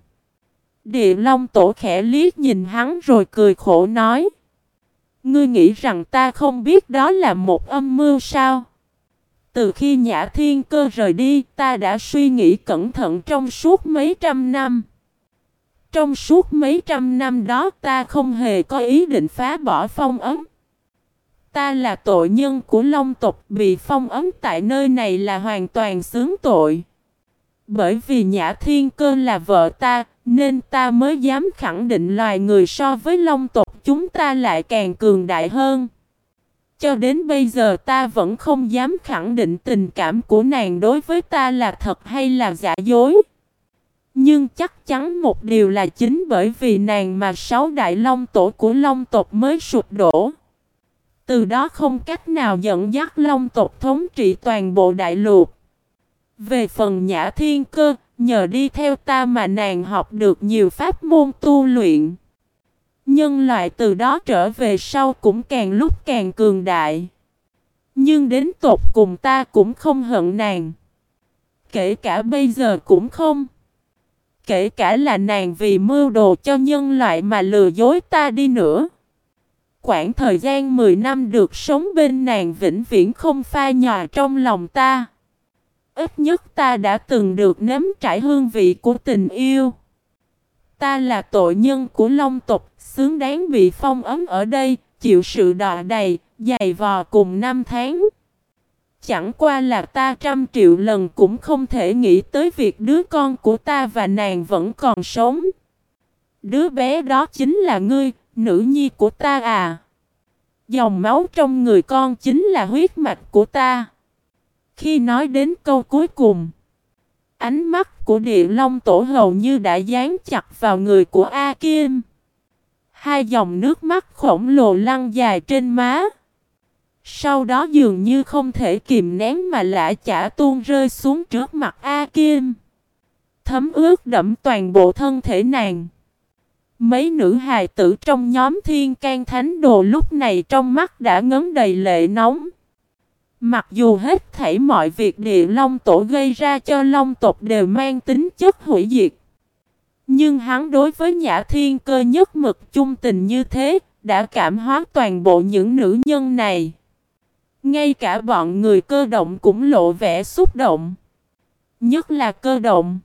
[SPEAKER 1] Địa Long Tổ khẽ liếc nhìn hắn rồi cười khổ nói. Ngươi nghĩ rằng ta không biết đó là một âm mưu sao? Từ khi Nhã Thiên Cơ rời đi, ta đã suy nghĩ cẩn thận trong suốt mấy trăm năm. Trong suốt mấy trăm năm đó ta không hề có ý định phá bỏ phong ấm. Ta là tội nhân của Long tộc bị phong ấm tại nơi này là hoàn toàn xứng tội. Bởi vì Nhã Thiên Cơ là vợ ta, Nên ta mới dám khẳng định loài người so với long tộc chúng ta lại càng cường đại hơn. Cho đến bây giờ ta vẫn không dám khẳng định tình cảm của nàng đối với ta là thật hay là giả dối. Nhưng chắc chắn một điều là chính bởi vì nàng mà sáu đại long tổ của long tộc mới sụp đổ. Từ đó không cách nào dẫn dắt long tộc thống trị toàn bộ đại lục. Về phần nhã thiên cơ, nhờ đi theo ta mà nàng học được nhiều pháp môn tu luyện. Nhân loại từ đó trở về sau cũng càng lúc càng cường đại. Nhưng đến tột cùng ta cũng không hận nàng. Kể cả bây giờ cũng không. Kể cả là nàng vì mưu đồ cho nhân loại mà lừa dối ta đi nữa. Quãng thời gian 10 năm được sống bên nàng vĩnh viễn không pha nhòa trong lòng ta. Ít nhất ta đã từng được nếm trải hương vị của tình yêu. Ta là tội nhân của long tộc, xứng đáng bị phong ấm ở đây, chịu sự đọa đầy, dày vò cùng năm tháng. Chẳng qua là ta trăm triệu lần cũng không thể nghĩ tới việc đứa con của ta và nàng vẫn còn sống. Đứa bé đó chính là ngươi, nữ nhi của ta à. Dòng máu trong người con chính là huyết mạch của ta. Khi nói đến câu cuối cùng, ánh mắt của địa long tổ hầu như đã dán chặt vào người của A Kim. Hai dòng nước mắt khổng lồ lăn dài trên má. Sau đó dường như không thể kìm nén mà lã chả tuôn rơi xuống trước mặt A Kim. Thấm ướt đẫm toàn bộ thân thể nàng. Mấy nữ hài tử trong nhóm thiên can thánh đồ lúc này trong mắt đã ngấn đầy lệ nóng. Mặc dù hết thảy mọi việc địa long tổ gây ra cho long tộc đều mang tính chất hủy diệt. Nhưng hắn đối với nhã thiên cơ nhất mực chung tình như thế, đã cảm hóa toàn bộ những nữ nhân này. Ngay cả bọn người cơ động cũng lộ vẻ xúc động. Nhất là cơ động.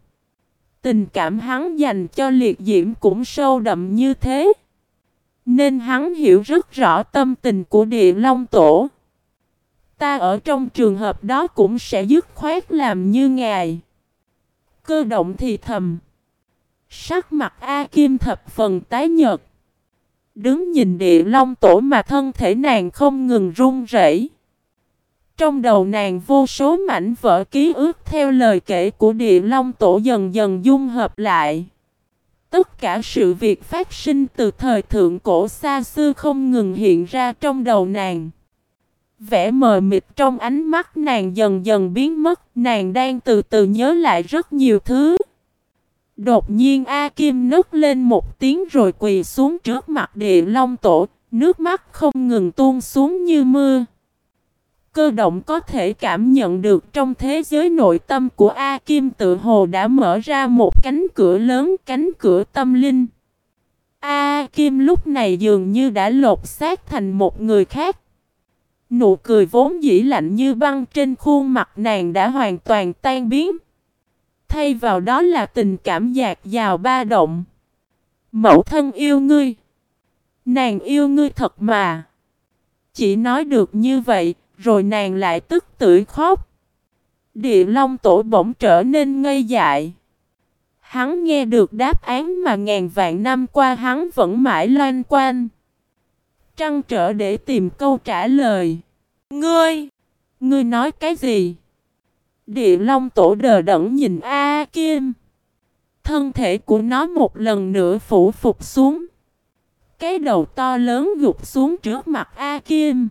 [SPEAKER 1] Tình cảm hắn dành cho liệt diễm cũng sâu đậm như thế. Nên hắn hiểu rất rõ tâm tình của địa long tổ. Ta ở trong trường hợp đó cũng sẽ dứt khoát làm như ngài. Cơ động thì thầm. Sắc mặt A Kim thập phần tái nhợt. Đứng nhìn địa long tổ mà thân thể nàng không ngừng run rẩy. Trong đầu nàng vô số mảnh vỡ ký ức theo lời kể của địa long tổ dần dần dung hợp lại. Tất cả sự việc phát sinh từ thời thượng cổ xa xưa không ngừng hiện ra trong đầu nàng. Vẻ mờ mịt trong ánh mắt nàng dần dần biến mất, nàng đang từ từ nhớ lại rất nhiều thứ. Đột nhiên A Kim nức lên một tiếng rồi quỳ xuống trước mặt địa long tổ, nước mắt không ngừng tuôn xuống như mưa. Cơ động có thể cảm nhận được trong thế giới nội tâm của A Kim tự hồ đã mở ra một cánh cửa lớn, cánh cửa tâm linh. A Kim lúc này dường như đã lột xác thành một người khác. Nụ cười vốn dĩ lạnh như băng trên khuôn mặt nàng đã hoàn toàn tan biến. Thay vào đó là tình cảm dạt dào ba động. Mẫu thân yêu ngươi. Nàng yêu ngươi thật mà. Chỉ nói được như vậy, rồi nàng lại tức tưởi khóc. Địa Long tổ bỗng trở nên ngây dại. Hắn nghe được đáp án mà ngàn vạn năm qua hắn vẫn mãi loan quanh. Trăng trở để tìm câu trả lời. Ngươi! Ngươi nói cái gì? Địa Long tổ đờ đẫn nhìn A Kim. Thân thể của nó một lần nữa phủ phục xuống. Cái đầu to lớn gục xuống trước mặt A Kim.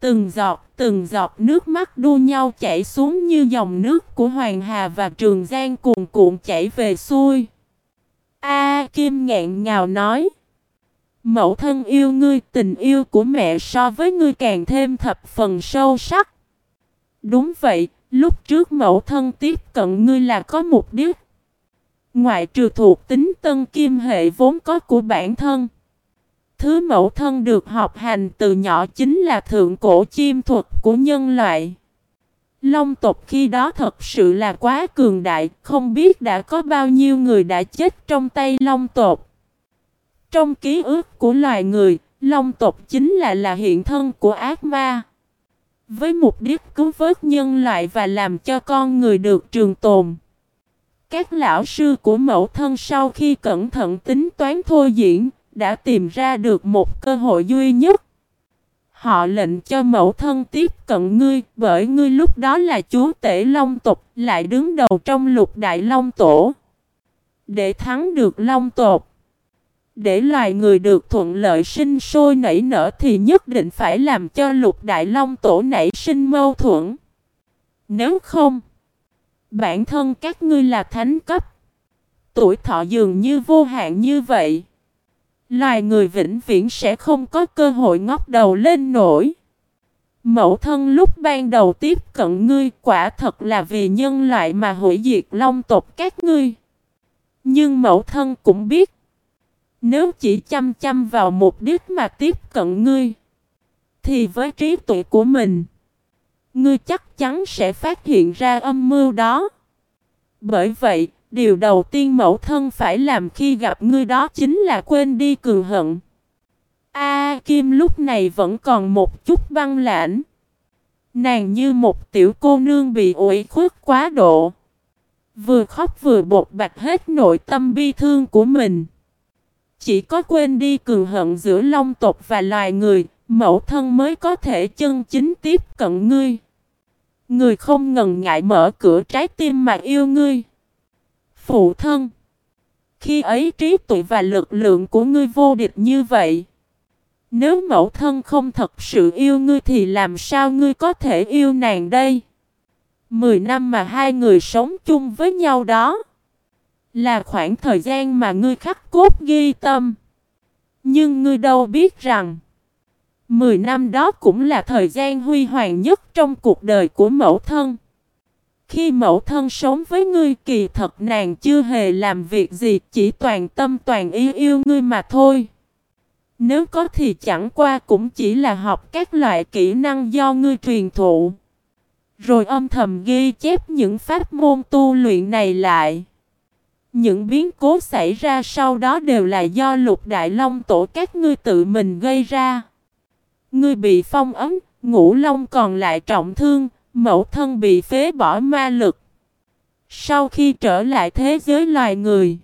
[SPEAKER 1] Từng giọt, từng giọt nước mắt đua nhau chảy xuống như dòng nước của Hoàng Hà và Trường Giang cuồn cuộn chảy về xuôi. A Kim ngẹn ngào nói. Mẫu thân yêu ngươi, tình yêu của mẹ so với ngươi càng thêm thập phần sâu sắc. Đúng vậy, lúc trước mẫu thân tiếp cận ngươi là có mục đích. Ngoại trừ thuộc tính tân kim hệ vốn có của bản thân. Thứ mẫu thân được học hành từ nhỏ chính là thượng cổ chim thuật của nhân loại. Long tộc khi đó thật sự là quá cường đại, không biết đã có bao nhiêu người đã chết trong tay long tộc. Trong ký ức của loài người, long tộc chính là là hiện thân của ác ma. Với mục đích cứu vớt nhân loại và làm cho con người được trường tồn. Các lão sư của mẫu thân sau khi cẩn thận tính toán thôi diễn, đã tìm ra được một cơ hội duy nhất. Họ lệnh cho mẫu thân tiếp cận ngươi, bởi ngươi lúc đó là chúa tể long tộc, lại đứng đầu trong lục đại long tổ. Để thắng được long tộc, để loài người được thuận lợi sinh sôi nảy nở thì nhất định phải làm cho lục đại long tổ nảy sinh mâu thuẫn. Nếu không, bản thân các ngươi là thánh cấp. Tuổi thọ dường như vô hạn như vậy. Loài người vĩnh viễn sẽ không có cơ hội ngóc đầu lên nổi. Mẫu thân lúc ban đầu tiếp cận ngươi quả thật là vì nhân loại mà hủy diệt long tộc các ngươi. Nhưng mẫu thân cũng biết. Nếu chỉ chăm chăm vào mục đích mà tiếp cận ngươi. Thì với trí tuệ của mình. Ngươi chắc chắn sẽ phát hiện ra âm mưu đó. Bởi vậy, điều đầu tiên mẫu thân phải làm khi gặp ngươi đó chính là quên đi cường hận. A Kim lúc này vẫn còn một chút băng lãnh. Nàng như một tiểu cô nương bị ủy khuất quá độ. Vừa khóc vừa bột bạch hết nội tâm bi thương của mình. Chỉ có quên đi cường hận giữa long tộc và loài người, mẫu thân mới có thể chân chính tiếp cận ngươi. Người không ngần ngại mở cửa trái tim mà yêu ngươi. Phụ thân. Khi ấy trí tuệ và lực lượng của ngươi vô địch như vậy. Nếu mẫu thân không thật sự yêu ngươi thì làm sao ngươi có thể yêu nàng đây? Mười năm mà hai người sống chung với nhau đó. Là khoảng thời gian mà ngươi khắc cốt ghi tâm. Nhưng ngươi đâu biết rằng. Mười năm đó cũng là thời gian huy hoàng nhất trong cuộc đời của mẫu thân. Khi mẫu thân sống với ngươi, kỳ thật nàng chưa hề làm việc gì, chỉ toàn tâm toàn ý yêu ngươi mà thôi. Nếu có thì chẳng qua cũng chỉ là học các loại kỹ năng do ngươi truyền thụ. Rồi âm thầm ghi chép những pháp môn tu luyện này lại. Những biến cố xảy ra sau đó đều là do lục đại long tổ các ngươi tự mình gây ra. Ngươi bị phong ấm, ngũ long còn lại trọng thương, mẫu thân bị phế bỏ ma lực. Sau khi trở lại thế giới loài người,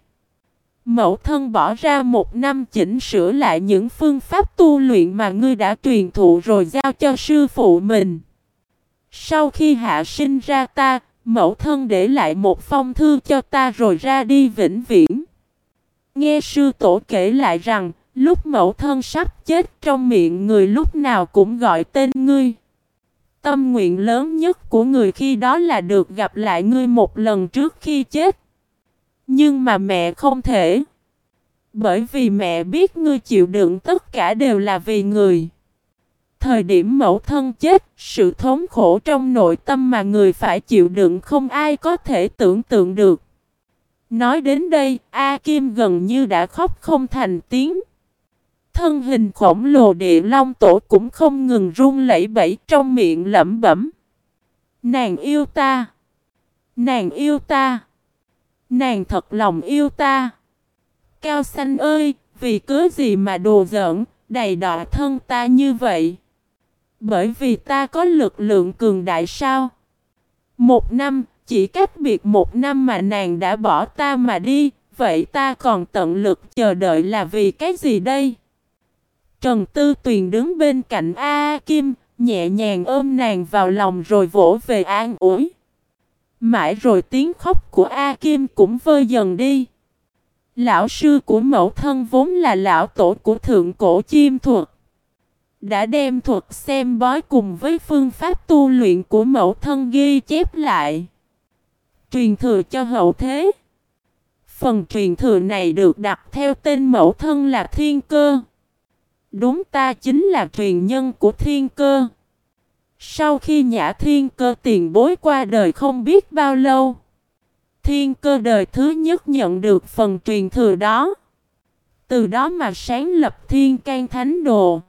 [SPEAKER 1] mẫu thân bỏ ra một năm chỉnh sửa lại những phương pháp tu luyện mà ngươi đã truyền thụ rồi giao cho sư phụ mình. Sau khi hạ sinh ra ta, mẫu thân để lại một phong thư cho ta rồi ra đi vĩnh viễn. Nghe sư tổ kể lại rằng, lúc mẫu thân sắp chết trong miệng người lúc nào cũng gọi tên ngươi. Tâm nguyện lớn nhất của người khi đó là được gặp lại ngươi một lần trước khi chết. Nhưng mà mẹ không thể. Bởi vì mẹ biết ngươi chịu đựng tất cả đều là vì người. Thời điểm mẫu thân chết, sự thống khổ trong nội tâm mà người phải chịu đựng không ai có thể tưởng tượng được. Nói đến đây, A Kim gần như đã khóc không thành tiếng. Thân hình khổng lồ địa long tổ cũng không ngừng run lẩy bẩy trong miệng lẩm bẩm. Nàng yêu ta. Nàng yêu ta. Nàng thật lòng yêu ta. Cao xanh ơi, vì cớ gì mà đồ giỡn, đầy đọa thân ta như vậy? Bởi vì ta có lực lượng cường đại sao? Một năm, chỉ cách biệt một năm mà nàng đã bỏ ta mà đi, vậy ta còn tận lực chờ đợi là vì cái gì đây? Trần Tư Tuyền đứng bên cạnh A, Kim, nhẹ nhàng ôm nàng vào lòng rồi vỗ về an ủi. Mãi rồi tiếng khóc của A Kim cũng vơi dần đi. Lão sư của mẫu thân vốn là lão tổ của thượng cổ chim thuật. Đã đem thuật xem bói cùng với phương pháp tu luyện của mẫu thân ghi chép lại. Truyền thừa cho hậu thế. Phần truyền thừa này được đặt theo tên mẫu thân là Thiên Cơ. Đúng ta chính là truyền nhân của thiên cơ. Sau khi nhã thiên cơ tiền bối qua đời không biết bao lâu. Thiên cơ đời thứ nhất nhận được phần truyền thừa đó. Từ đó mà sáng lập thiên can thánh đồ.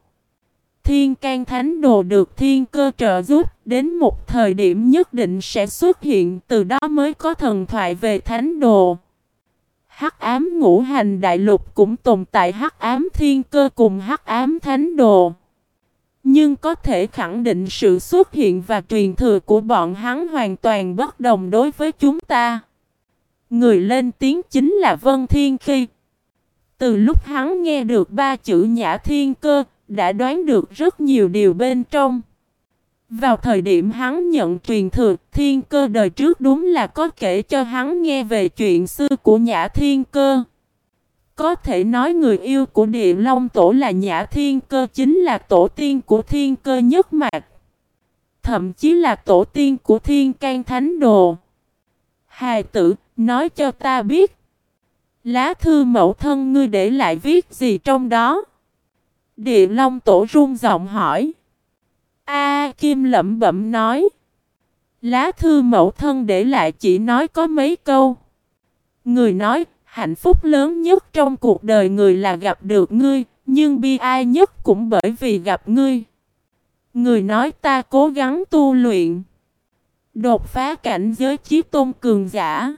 [SPEAKER 1] Thiên can thánh đồ được thiên cơ trợ giúp đến một thời điểm nhất định sẽ xuất hiện từ đó mới có thần thoại về thánh đồ. Hắc ám ngũ hành đại lục cũng tồn tại hắc ám thiên cơ cùng hắc ám thánh đồ. Nhưng có thể khẳng định sự xuất hiện và truyền thừa của bọn hắn hoàn toàn bất đồng đối với chúng ta. Người lên tiếng chính là Vân Thiên Khi. Từ lúc hắn nghe được ba chữ Nhã Thiên Cơ, đã đoán được rất nhiều điều bên trong. Vào thời điểm hắn nhận truyền thừa, Thiên Cơ đời trước đúng là có kể cho hắn nghe về chuyện xưa của Nhã Thiên Cơ. Có thể nói người yêu của Địa Long Tổ là Nhã Thiên Cơ chính là tổ tiên của Thiên Cơ nhất mạc. Thậm chí là tổ tiên của Thiên can Thánh Đồ. Hài tử, nói cho ta biết. Lá thư mẫu thân ngươi để lại viết gì trong đó? Địa Long Tổ run giọng hỏi. A Kim lẩm bẩm nói. Lá thư mẫu thân để lại chỉ nói có mấy câu. Người nói, hạnh phúc lớn nhất trong cuộc đời người là gặp được ngươi, nhưng bi ai nhất cũng bởi vì gặp ngươi. Người nói ta cố gắng tu luyện. Đột phá cảnh giới chí tôn cường giả.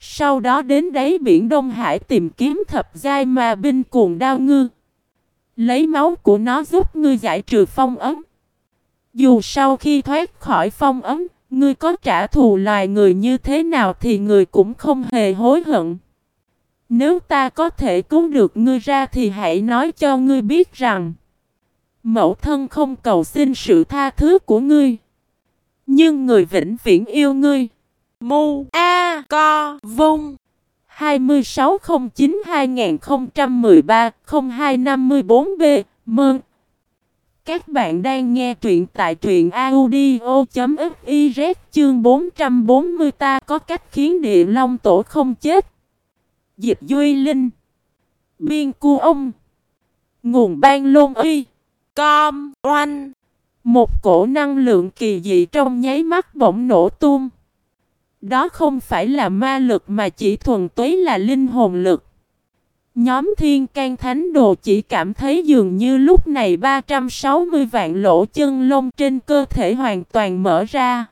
[SPEAKER 1] Sau đó đến đáy biển Đông Hải tìm kiếm thập giai ma binh cuồng đao ngư. Lấy máu của nó giúp ngươi giải trừ phong ấm. Dù sau khi thoát khỏi phong ấm, ngươi có trả thù loài người như thế nào thì người cũng không hề hối hận. Nếu ta có thể cứu được ngươi ra thì hãy nói cho ngươi biết rằng Mẫu thân không cầu xin sự tha thứ của ngươi Nhưng người vĩnh viễn yêu ngươi Mu A Co Vung 2609-2013-0254B Mơn. Các bạn đang nghe truyện tại truyện audio.fiz chương 440 ta có cách khiến địa long tổ không chết. Dịch Duy Linh. Biên Cu Ông. Nguồn ban lôn y Com Oanh. Một cổ năng lượng kỳ dị trong nháy mắt bỗng nổ tung đó không phải là ma lực mà chỉ thuần túy là linh hồn lực. Nhóm thiên can thánh đồ chỉ cảm thấy dường như lúc này 360 vạn lỗ chân lông trên cơ thể hoàn toàn mở ra.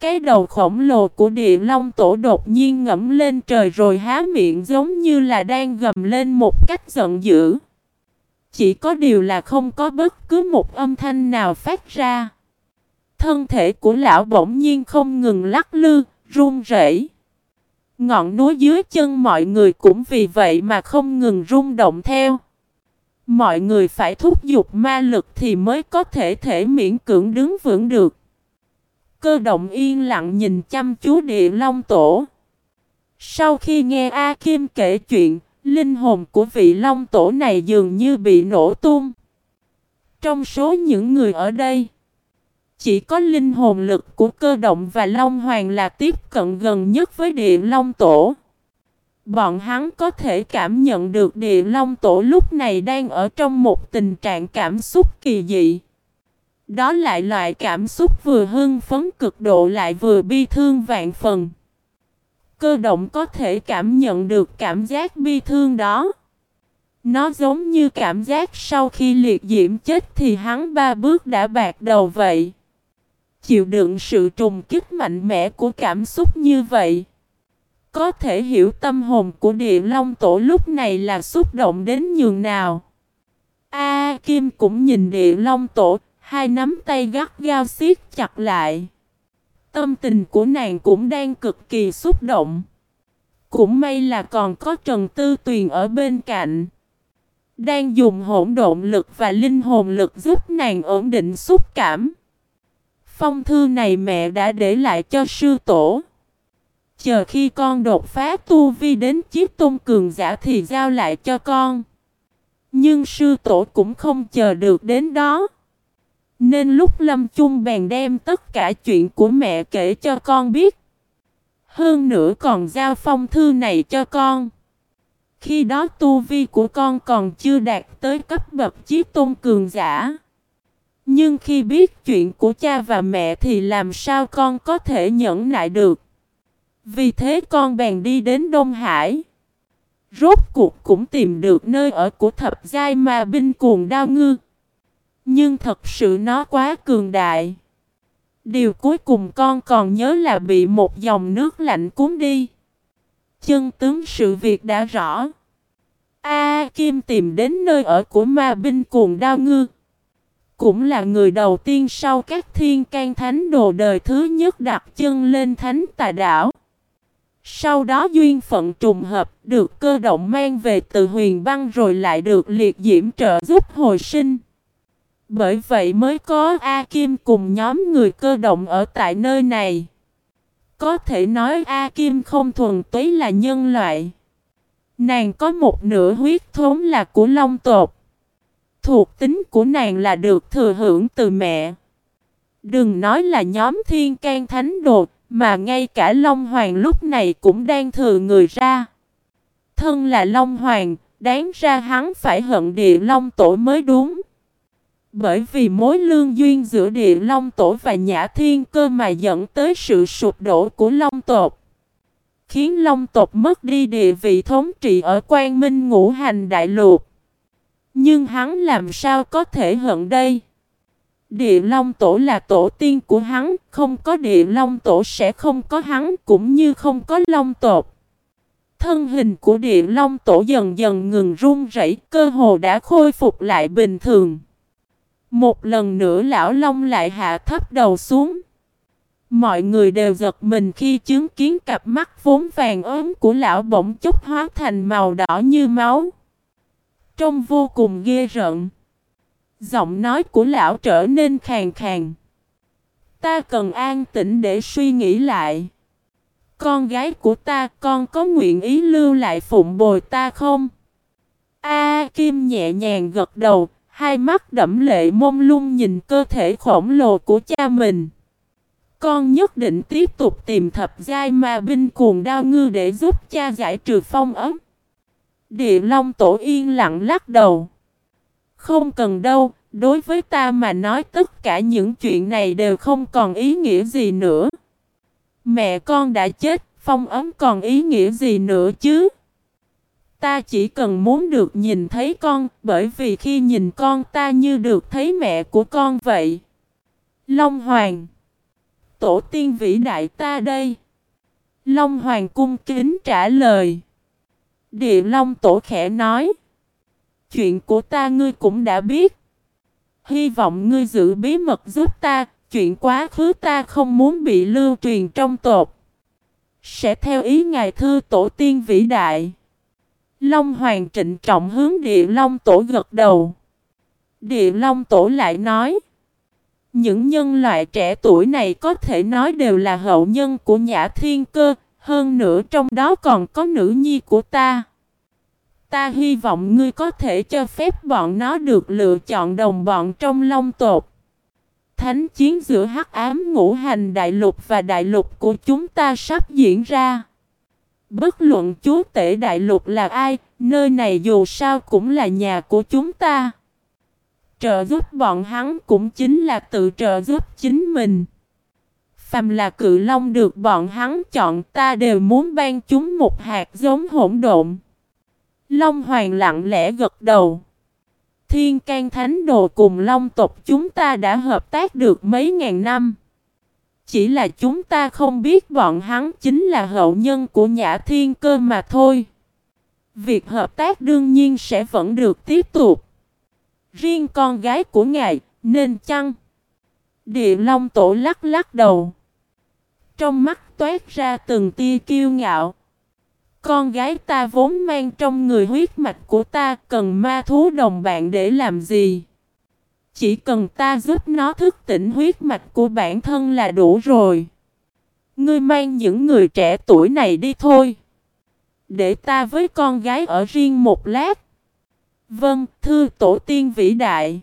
[SPEAKER 1] Cái đầu khổng lồ của địa long tổ đột nhiên ngẫm lên trời rồi há miệng giống như là đang gầm lên một cách giận dữ. Chỉ có điều là không có bất cứ một âm thanh nào phát ra. Thân thể của lão bỗng nhiên không ngừng lắc lư, run rẩy. Ngọn núi dưới chân mọi người cũng vì vậy mà không ngừng rung động theo. Mọi người phải thúc giục ma lực thì mới có thể thể miễn cưỡng đứng vững được. Cơ động yên lặng nhìn chăm chú địa long tổ. Sau khi nghe A Kim kể chuyện, linh hồn của vị long tổ này dường như bị nổ tung. Trong số những người ở đây, chỉ có linh hồn lực của cơ động và Long Hoàng là tiếp cận gần nhất với địa Long Tổ. Bọn hắn có thể cảm nhận được địa Long Tổ lúc này đang ở trong một tình trạng cảm xúc kỳ dị. Đó lại loại cảm xúc vừa hưng phấn cực độ lại vừa bi thương vạn phần. Cơ động có thể cảm nhận được cảm giác bi thương đó. Nó giống như cảm giác sau khi liệt diễm chết thì hắn ba bước đã bạc đầu vậy. Chịu đựng sự trùng kích mạnh mẽ của cảm xúc như vậy. Có thể hiểu tâm hồn của địa long tổ lúc này là xúc động đến nhường nào. A Kim cũng nhìn địa long tổ, hai nắm tay gắt gao siết chặt lại. Tâm tình của nàng cũng đang cực kỳ xúc động. Cũng may là còn có Trần Tư Tuyền ở bên cạnh. Đang dùng hỗn độn lực và linh hồn lực giúp nàng ổn định xúc cảm. Phong thư này mẹ đã để lại cho sư tổ. Chờ khi con đột phá tu vi đến chiếc tôn cường giả thì giao lại cho con. Nhưng sư tổ cũng không chờ được đến đó. Nên lúc Lâm Chung bèn đem tất cả chuyện của mẹ kể cho con biết. Hơn nữa còn giao phong thư này cho con. Khi đó tu vi của con còn chưa đạt tới cấp bậc chiếc tôn cường giả. Nhưng khi biết chuyện của cha và mẹ thì làm sao con có thể nhẫn nại được. Vì thế con bèn đi đến Đông Hải. Rốt cuộc cũng tìm được nơi ở của thập giai ma binh cuồng đao ngư. Nhưng thật sự nó quá cường đại. Điều cuối cùng con còn nhớ là bị một dòng nước lạnh cuốn đi. Chân tướng sự việc đã rõ. A Kim tìm đến nơi ở của ma binh cuồng đao ngư cũng là người đầu tiên sau các thiên can thánh đồ đời thứ nhất đặt chân lên thánh tà đảo. Sau đó duyên phận trùng hợp, được cơ động mang về từ huyền băng rồi lại được liệt diễm trợ giúp hồi sinh. Bởi vậy mới có A Kim cùng nhóm người cơ động ở tại nơi này. Có thể nói A Kim không thuần túy là nhân loại. Nàng có một nửa huyết thống là của Long tộc. Thuộc tính của nàng là được thừa hưởng từ mẹ. Đừng nói là nhóm thiên can thánh đột, mà ngay cả Long Hoàng lúc này cũng đang thừa người ra. Thân là Long Hoàng, đáng ra hắn phải hận địa Long Tổ mới đúng. Bởi vì mối lương duyên giữa địa Long Tổ và Nhã Thiên Cơ mà dẫn tới sự sụp đổ của Long tộc. Khiến Long tộc mất đi địa vị thống trị ở Quang Minh Ngũ Hành Đại Lục. Nhưng hắn làm sao có thể hận đây? Địa Long Tổ là tổ tiên của hắn, không có Địa Long Tổ sẽ không có hắn cũng như không có Long tộc. Thân hình của Địa Long Tổ dần dần ngừng run rẩy, cơ hồ đã khôi phục lại bình thường. Một lần nữa lão Long lại hạ thấp đầu xuống. Mọi người đều giật mình khi chứng kiến cặp mắt vốn vàng ốm của lão bỗng chốc hóa thành màu đỏ như máu. Trông vô cùng ghê rợn. Giọng nói của lão trở nên khàn khàn. Ta cần an tĩnh để suy nghĩ lại. Con gái của ta con có nguyện ý lưu lại phụng bồi ta không? A Kim nhẹ nhàng gật đầu, hai mắt đẫm lệ mông lung nhìn cơ thể khổng lồ của cha mình. Con nhất định tiếp tục tìm thập giai ma binh cuồng đao ngư để giúp cha giải trừ phong ấm. Địa Long Tổ yên lặng lắc đầu. Không cần đâu, đối với ta mà nói tất cả những chuyện này đều không còn ý nghĩa gì nữa. Mẹ con đã chết, phong ấm còn ý nghĩa gì nữa chứ? Ta chỉ cần muốn được nhìn thấy con, bởi vì khi nhìn con ta như được thấy mẹ của con vậy. Long Hoàng Tổ tiên vĩ đại ta đây. Long Hoàng cung kính trả lời. Địa Long Tổ khẽ nói. Chuyện của ta ngươi cũng đã biết. Hy vọng ngươi giữ bí mật giúp ta. Chuyện quá khứ ta không muốn bị lưu truyền trong tộc. Sẽ theo ý ngài thư tổ tiên vĩ đại. Long Hoàng trịnh trọng hướng Địa Long Tổ gật đầu. Địa Long Tổ lại nói. Những nhân loại trẻ tuổi này có thể nói đều là hậu nhân của Nhã Thiên Cơ, hơn nữa trong đó còn có nữ nhi của ta. Ta hy vọng ngươi có thể cho phép bọn nó được lựa chọn đồng bọn trong long tột. Thánh chiến giữa hắc ám ngũ hành đại lục và đại lục của chúng ta sắp diễn ra. Bất luận chúa tể đại lục là ai, nơi này dù sao cũng là nhà của chúng ta. Trợ giúp bọn hắn cũng chính là tự trợ giúp chính mình. Phàm là cự long được bọn hắn chọn ta đều muốn ban chúng một hạt giống hỗn độn. Long Hoàng lặng lẽ gật đầu. Thiên can thánh đồ cùng long tộc chúng ta đã hợp tác được mấy ngàn năm. Chỉ là chúng ta không biết bọn hắn chính là hậu nhân của Nhã Thiên Cơ mà thôi. Việc hợp tác đương nhiên sẽ vẫn được tiếp tục. Riêng con gái của ngài, nên chăng? Địa Long Tổ lắc lắc đầu. Trong mắt toát ra từng tia kiêu ngạo. Con gái ta vốn mang trong người huyết mạch của ta cần ma thú đồng bạn để làm gì? Chỉ cần ta giúp nó thức tỉnh huyết mạch của bản thân là đủ rồi. Ngươi mang những người trẻ tuổi này đi thôi. Để ta với con gái ở riêng một lát. Vâng, thưa tổ tiên vĩ đại.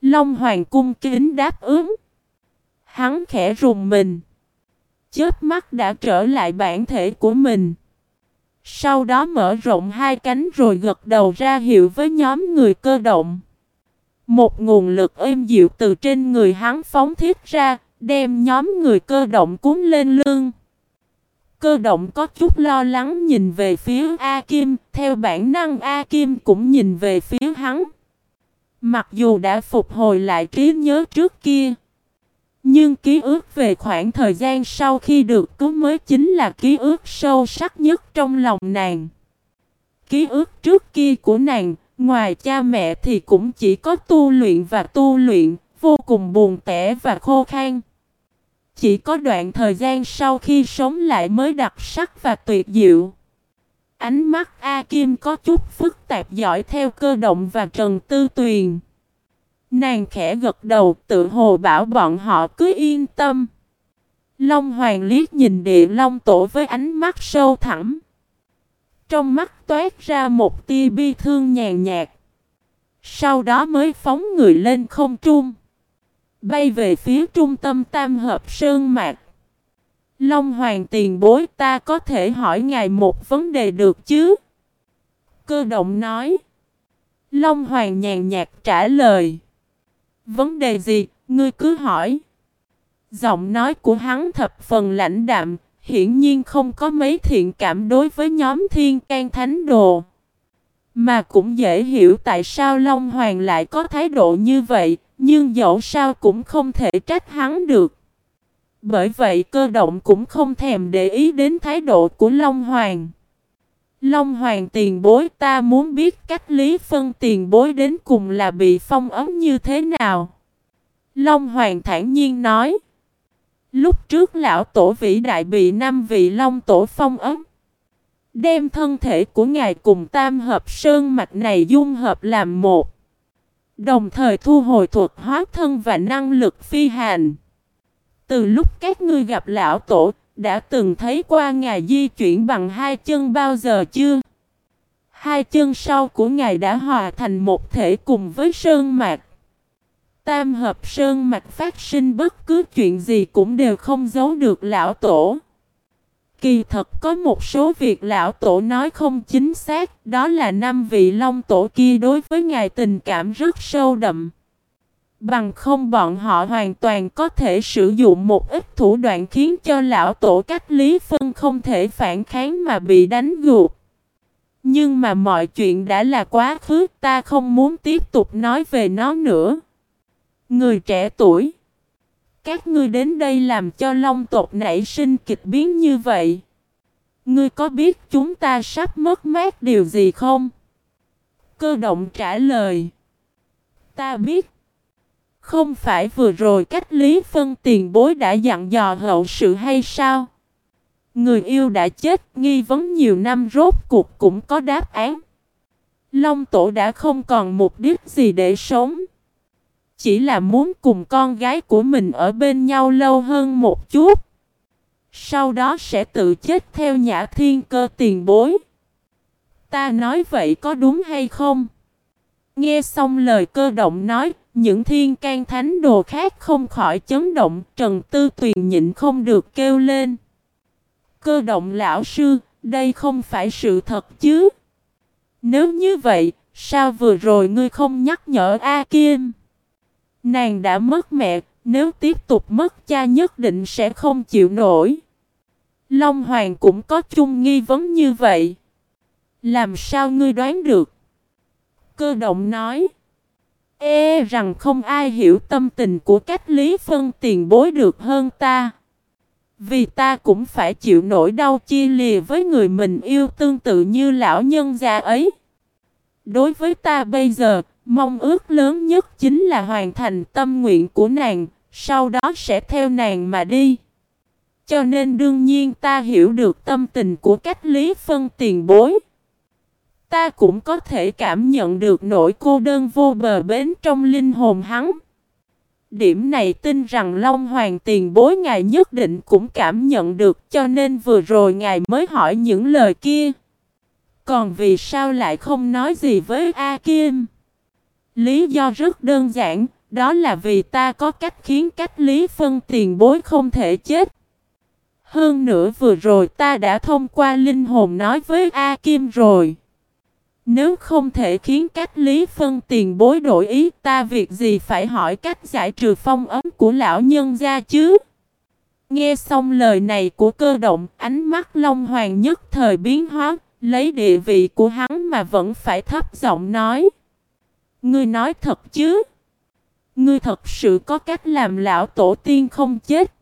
[SPEAKER 1] Long Hoàng cung kính đáp ứng. Hắn khẽ rùng mình. Chớp mắt đã trở lại bản thể của mình. Sau đó mở rộng hai cánh rồi gật đầu ra hiệu với nhóm người cơ động. Một nguồn lực êm dịu từ trên người hắn phóng thiết ra, đem nhóm người cơ động cuốn lên lưng. Cơ động có chút lo lắng nhìn về phía A Kim, theo bản năng A Kim cũng nhìn về phía hắn. Mặc dù đã phục hồi lại trí nhớ trước kia, nhưng ký ức về khoảng thời gian sau khi được cứu mới chính là ký ức sâu sắc nhất trong lòng nàng. Ký ức trước kia của nàng, ngoài cha mẹ thì cũng chỉ có tu luyện và tu luyện, vô cùng buồn tẻ và khô khan. Chỉ có đoạn thời gian sau khi sống lại mới đặc sắc và tuyệt diệu. Ánh mắt A Kim có chút phức tạp dõi theo cơ động và Trần Tư Tuyền. Nàng khẽ gật đầu, tự hồ bảo bọn họ cứ yên tâm. Long Hoàng liếc nhìn địa Long Tổ với ánh mắt sâu thẳm. Trong mắt toát ra một tia bi thương nhàn nhạt. Sau đó mới phóng người lên không trung. Bay về phía trung tâm tam hợp sơn mạc. Long Hoàng tiền bối, ta có thể hỏi ngài một vấn đề được chứ? Cơ động nói. Long Hoàng nhàn nhạt trả lời. Vấn đề gì, ngươi cứ hỏi. Giọng nói của hắn thập phần lãnh đạm, hiển nhiên không có mấy thiện cảm đối với nhóm thiên can thánh đồ. Mà cũng dễ hiểu tại sao Long Hoàng lại có thái độ như vậy, nhưng dẫu sao cũng không thể trách hắn được. Bởi vậy cơ động cũng không thèm để ý đến thái độ của Long Hoàng. Long Hoàng tiền bối ta muốn biết cách Lý Phân tiền bối đến cùng là bị phong ấm như thế nào. Long Hoàng thản nhiên nói. Lúc trước lão tổ vĩ đại bị năm vị Long tổ phong ấm. Đem thân thể của ngài cùng tam hợp sơn mạch này dung hợp làm một. Đồng thời thu hồi thuật hóa thân và năng lực phi hành. Từ lúc các ngươi gặp lão tổ, đã từng thấy qua ngài di chuyển bằng hai chân bao giờ chưa? Hai chân sau của ngài đã hòa thành một thể cùng với sơn mạch. Tam hợp sơn mạch phát sinh bất cứ chuyện gì cũng đều không giấu được lão tổ. Kỳ thật có một số việc lão tổ nói không chính xác, đó là năm vị long tổ kia đối với ngài tình cảm rất sâu đậm. Bằng không bọn họ hoàn toàn có thể sử dụng một ít thủ đoạn khiến cho lão tổ cách lý phân không thể phản kháng mà bị đánh gục. Nhưng mà mọi chuyện đã là quá khứ, ta không muốn tiếp tục nói về nó nữa. Người trẻ tuổi, Các ngươi đến đây làm cho long tộc nảy sinh kịch biến như vậy. Ngươi có biết chúng ta sắp mất mát điều gì không? Cơ động trả lời. Ta biết. Không phải vừa rồi cách lý phân tiền bối đã dặn dò hậu sự hay sao? Người yêu đã chết, nghi vấn nhiều năm rốt cuộc cũng có đáp án. Long tổ đã không còn mục đích gì để sống. Chỉ là muốn cùng con gái của mình ở bên nhau lâu hơn một chút. Sau đó sẽ tự chết theo nhã thiên cơ tiền bối. Ta nói vậy có đúng hay không? Nghe xong lời cơ động nói, những thiên can thánh đồ khác không khỏi chấn động, Trần Tư Tuyền nhịn không được kêu lên. Cơ động lão sư, đây không phải sự thật chứ? Nếu như vậy, sao vừa rồi ngươi không nhắc nhở A Kim? Nàng đã mất mẹ, nếu tiếp tục mất cha nhất định sẽ không chịu nổi. Long Hoàng cũng có chung nghi vấn như vậy. Làm sao ngươi đoán được? Cơ động nói. Ê rằng không ai hiểu tâm tình của cách lý phân tiền bối được hơn ta. Vì ta cũng phải chịu nỗi đau chia lìa với người mình yêu tương tự như lão nhân già ấy. Đối với ta bây giờ, mong ước lớn nhất chính là hoàn thành tâm nguyện của nàng, sau đó sẽ theo nàng mà đi. Cho nên đương nhiên ta hiểu được tâm tình của cách lý phân tiền bối. Ta cũng có thể cảm nhận được nỗi cô đơn vô bờ bến trong linh hồn hắn. Điểm này tin rằng Long Hoàng tiền bối ngài nhất định cũng cảm nhận được cho nên vừa rồi ngài mới hỏi những lời kia. Còn vì sao lại không nói gì với A Kim? Lý do rất đơn giản, đó là vì ta có cách khiến cách lý phân tiền bối không thể chết. Hơn nữa vừa rồi ta đã thông qua linh hồn nói với A Kim rồi. Nếu không thể khiến cách lý phân tiền bối đổi ý ta việc gì phải hỏi cách giải trừ phong ấm của lão nhân gia chứ? Nghe xong lời này của cơ động, ánh mắt Long Hoàng nhất thời biến hóa, lấy địa vị của hắn mà vẫn phải thấp giọng nói. Ngươi nói thật chứ? Ngươi thật sự có cách làm lão tổ tiên không chết.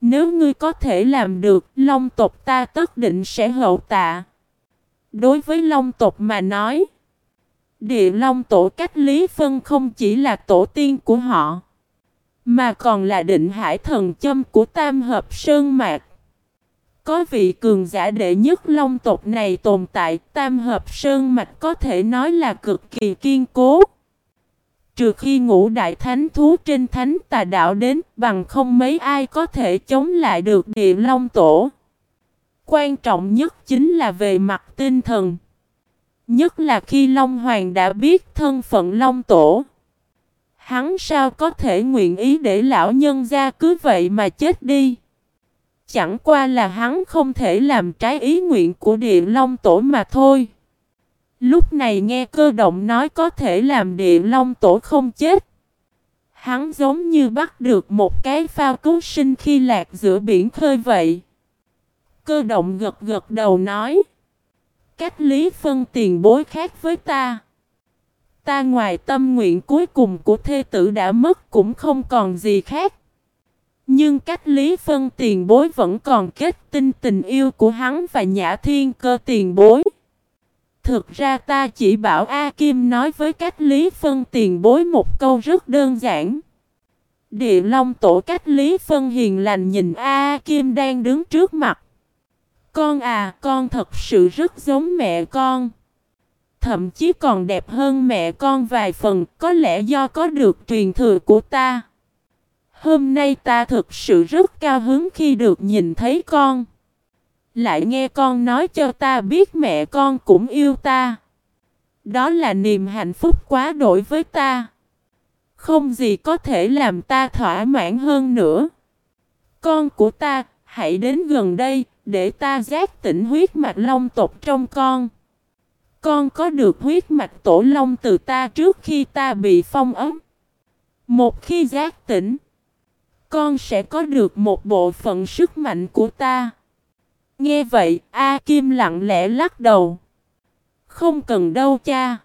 [SPEAKER 1] Nếu ngươi có thể làm được, Long tộc ta tất định sẽ hậu tạ. Đối với Long tộc mà nói, địa Long tổ cách Lý Phân không chỉ là tổ tiên của họ, Mà còn là định hải thần châm của tam hợp sơn mạc. Có vị cường giả đệ nhất long tộc này tồn tại, tam hợp sơn mạch có thể nói là cực kỳ kiên cố. Trừ khi ngũ đại thánh thú trên thánh tà đạo đến, bằng không mấy ai có thể chống lại được địa long tổ. Quan trọng nhất chính là về mặt tinh thần. Nhất là khi Long Hoàng đã biết thân phận Long Tổ. Hắn sao có thể nguyện ý để lão nhân gia cứ vậy mà chết đi. Chẳng qua là hắn không thể làm trái ý nguyện của địa long tổ mà thôi. Lúc này nghe cơ động nói có thể làm địa long tổ không chết. Hắn giống như bắt được một cái phao cứu sinh khi lạc giữa biển khơi vậy. Cơ động gật gật đầu nói. Cách lý phân tiền bối khác với ta. Ta ngoài tâm nguyện cuối cùng của thê tử đã mất cũng không còn gì khác. Nhưng cách lý phân tiền bối vẫn còn kết tinh tình yêu của hắn và nhã thiên cơ tiền bối. Thực ra ta chỉ bảo A Kim nói với cách lý phân tiền bối một câu rất đơn giản. Địa Long tổ cách lý phân hiền lành nhìn A Kim đang đứng trước mặt. Con à, con thật sự rất giống mẹ con. Thậm chí còn đẹp hơn mẹ con vài phần, có lẽ do có được truyền thừa của ta. Hôm nay ta thực sự rất cao hứng khi được nhìn thấy con. Lại nghe con nói cho ta biết mẹ con cũng yêu ta. Đó là niềm hạnh phúc quá đổi với ta. Không gì có thể làm ta thỏa mãn hơn nữa. Con của ta, hãy đến gần đây, để ta giác tỉnh huyết mạch long tộc trong con. Con có được huyết mạch tổ long từ ta trước khi ta bị phong ấm. Một khi giác tỉnh, con sẽ có được một bộ phận sức mạnh của ta. Nghe vậy, A Kim lặng lẽ lắc đầu. Không cần đâu cha.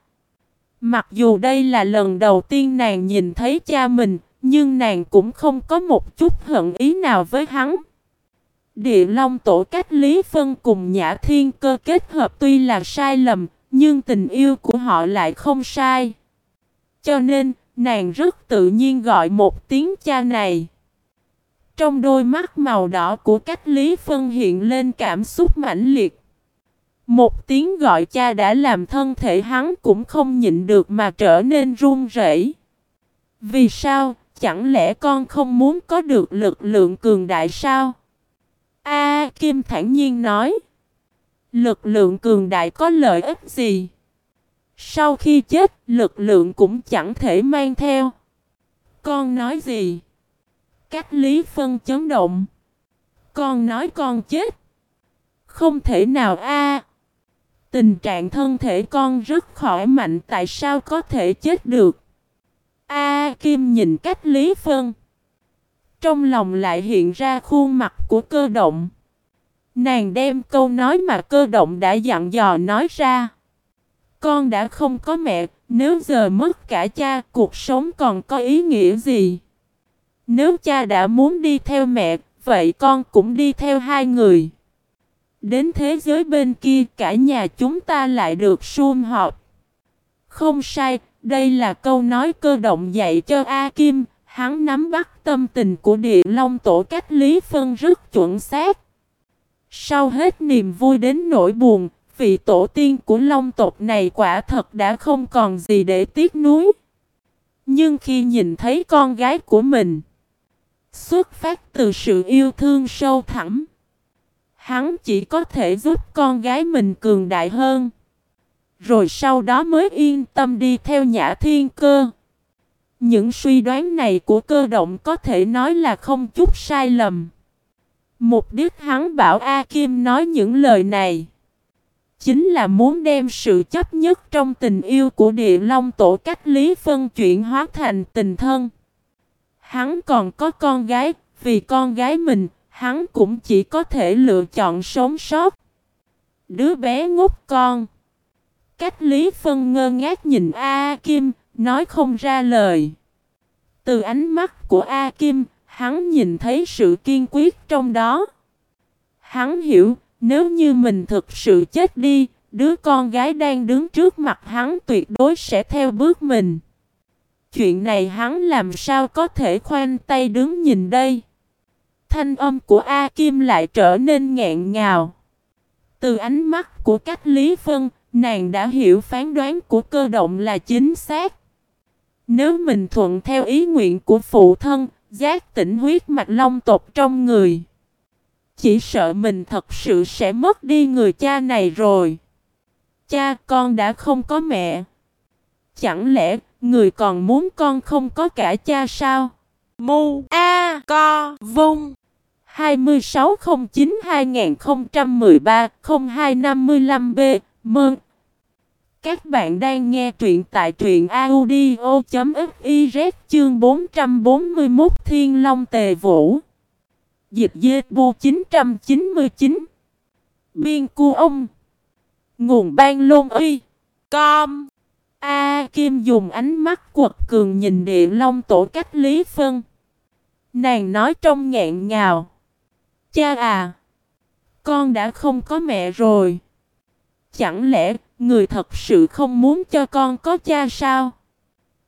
[SPEAKER 1] Mặc dù đây là lần đầu tiên nàng nhìn thấy cha mình, nhưng nàng cũng không có một chút hận ý nào với hắn. Địa Long tổ cách Lý Phân cùng Nhã Thiên cơ kết hợp tuy là sai lầm, nhưng tình yêu của họ lại không sai. Cho nên, nàng rất tự nhiên gọi một tiếng cha này. Trong đôi mắt màu đỏ của cách Lý Phân hiện lên cảm xúc mãnh liệt. Một tiếng gọi cha đã làm thân thể hắn cũng không nhịn được mà trở nên run rẩy. Vì sao? Chẳng lẽ con không muốn có được lực lượng cường đại sao? A Kim thản nhiên nói. Lực lượng cường đại có lợi ích gì? Sau khi chết, lực lượng cũng chẳng thể mang theo. Con nói gì? Cách lý phân chấn động. Con nói con chết. Không thể nào a. Tình trạng thân thể con rất khỏi mạnh tại sao có thể chết được. A Kim nhìn cách lý phân. Trong lòng lại hiện ra khuôn mặt của cơ động. Nàng đem câu nói mà cơ động đã dặn dò nói ra. Con đã không có mẹ, nếu giờ mất cả cha, cuộc sống còn có ý nghĩa gì? Nếu cha đã muốn đi theo mẹ, vậy con cũng đi theo hai người. Đến thế giới bên kia cả nhà chúng ta lại được sum họp. Không sai, đây là câu nói cơ động dạy cho A Kim, hắn nắm bắt tâm tình của địa long tổ cách lý phân rất chuẩn xác. Sau hết niềm vui đến nỗi buồn, vị tổ tiên của long tộc này quả thật đã không còn gì để tiếc nuối. Nhưng khi nhìn thấy con gái của mình, Xuất phát từ sự yêu thương sâu thẳm. Hắn chỉ có thể giúp con gái mình cường đại hơn. Rồi sau đó mới yên tâm đi theo nhã thiên cơ. Những suy đoán này của cơ động có thể nói là không chút sai lầm. Mục đích hắn bảo A Kim nói những lời này. Chính là muốn đem sự chấp nhất trong tình yêu của địa long tổ cách lý phân chuyển hóa thành tình thân. Hắn còn có con gái, vì con gái mình, hắn cũng chỉ có thể lựa chọn sống sót. Đứa bé ngốc con. Cách Lý Phân ngơ ngác nhìn A, Kim, nói không ra lời. Từ ánh mắt của A Kim, hắn nhìn thấy sự kiên quyết trong đó. Hắn hiểu, nếu như mình thực sự chết đi, đứa con gái đang đứng trước mặt hắn tuyệt đối sẽ theo bước mình. Chuyện này hắn làm sao có thể khoanh tay đứng nhìn đây. Thanh âm của A Kim lại trở nên nghẹn ngào. Từ ánh mắt của cách Lý Phân, nàng đã hiểu phán đoán của cơ động là chính xác. Nếu mình thuận theo ý nguyện của phụ thân, giác tỉnh huyết mạch long tộc trong người. Chỉ sợ mình thật sự sẽ mất đi người cha này rồi. Cha con đã không có mẹ. Chẳng lẽ người còn muốn con không có cả cha sao?
[SPEAKER 2] Mu A Co Vung
[SPEAKER 1] 2609-2013-0255B Mơn các bạn đang nghe truyện tại truyện audio.fiz chương 441 Thiên Long Tề Vũ. Dịch dê bu 999 Biên cu ông. Nguồn ban lôn uy Com. A Kim dùng ánh mắt quật cường nhìn địa long tổ cách Lý Phân. Nàng nói trong ngẹn ngào. Cha à Con đã không có mẹ rồi. Chẳng lẽ người thật sự không muốn cho con có cha sao?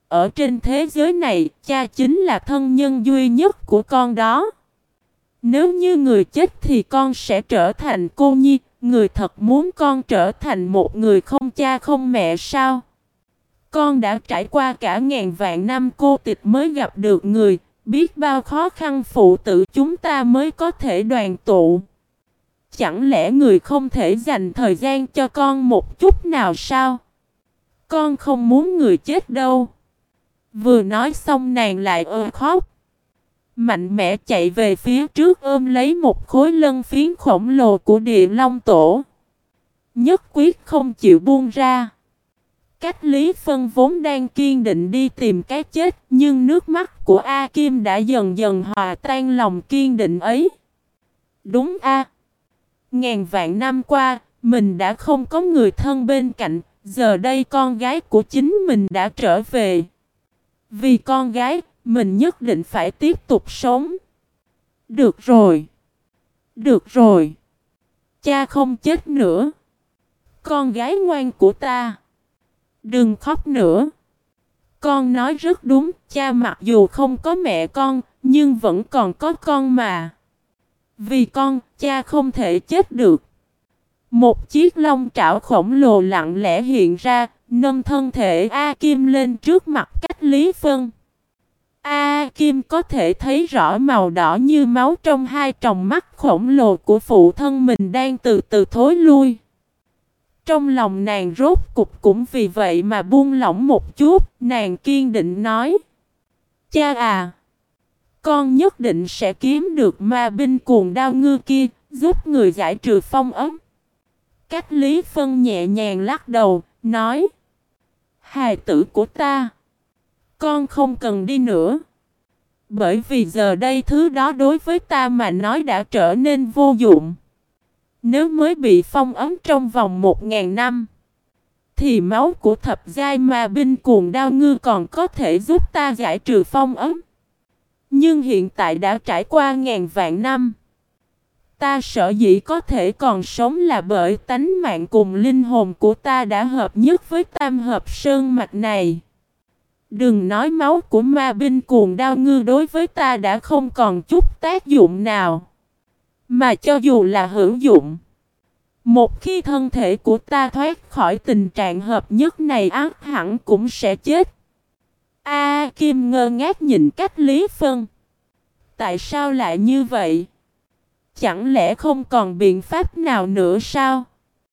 [SPEAKER 1] Ở trên thế giới này, cha chính là thân nhân duy nhất của con đó. Nếu như người chết thì con sẽ trở thành cô nhi, người thật muốn con trở thành một người không cha không mẹ sao? Con đã trải qua cả ngàn vạn năm cô tịch mới gặp được người, biết bao khó khăn phụ tử chúng ta mới có thể đoàn tụ. Chẳng lẽ người không thể dành thời gian cho con một chút nào sao? Con không muốn người chết đâu. Vừa nói xong nàng lại ơ khóc. Mạnh mẽ chạy về phía trước ôm lấy một khối lân phiến khổng lồ của địa long tổ. Nhất quyết không chịu buông ra. Cách Lý Phân vốn đang kiên định đi tìm cái chết, nhưng nước mắt của A Kim đã dần dần hòa tan lòng kiên định ấy. Đúng A. Ngàn vạn năm qua, mình đã không có người thân bên cạnh, giờ đây con gái của chính mình đã trở về. Vì con gái, mình nhất định phải tiếp tục sống. Được rồi. Được rồi. Cha không chết nữa. Con gái ngoan của ta. Đừng khóc nữa. Con nói rất đúng, cha mặc dù không có mẹ con, nhưng vẫn còn có con mà. Vì con, cha không thể chết được. Một chiếc lông trảo khổng lồ lặng lẽ hiện ra, nâng thân thể A Kim lên trước mặt cách Lý Phân. A Kim có thể thấy rõ màu đỏ như máu trong hai tròng mắt khổng lồ của phụ thân mình đang từ từ thối lui. Trong lòng nàng rốt cục cũng vì vậy mà buông lỏng một chút, nàng kiên định nói. Cha à! Con nhất định sẽ kiếm được ma binh cuồng đao ngư kia, giúp người giải trừ phong ấm. Cách Lý Phân nhẹ nhàng lắc đầu, nói. Hài tử của ta! Con không cần đi nữa. Bởi vì giờ đây thứ đó đối với ta mà nói đã trở nên vô dụng. Nếu mới bị phong ấm trong vòng một ngàn năm, thì máu của thập giai ma binh cuồng đao ngư còn có thể giúp ta giải trừ phong ấm. Nhưng hiện tại đã trải qua ngàn vạn năm. Ta sợ dĩ có thể còn sống là bởi tánh mạng cùng linh hồn của ta đã hợp nhất với tam hợp sơn mạch này. Đừng nói máu của ma binh cuồng đao ngư đối với ta đã không còn chút tác dụng nào. Mà cho dù là hữu dụng. Một khi thân thể của ta thoát khỏi tình trạng hợp nhất này ác hẳn cũng sẽ chết. A Kim ngơ ngác nhìn cách Lý Phân. Tại sao lại như vậy? Chẳng lẽ không còn biện pháp nào nữa sao?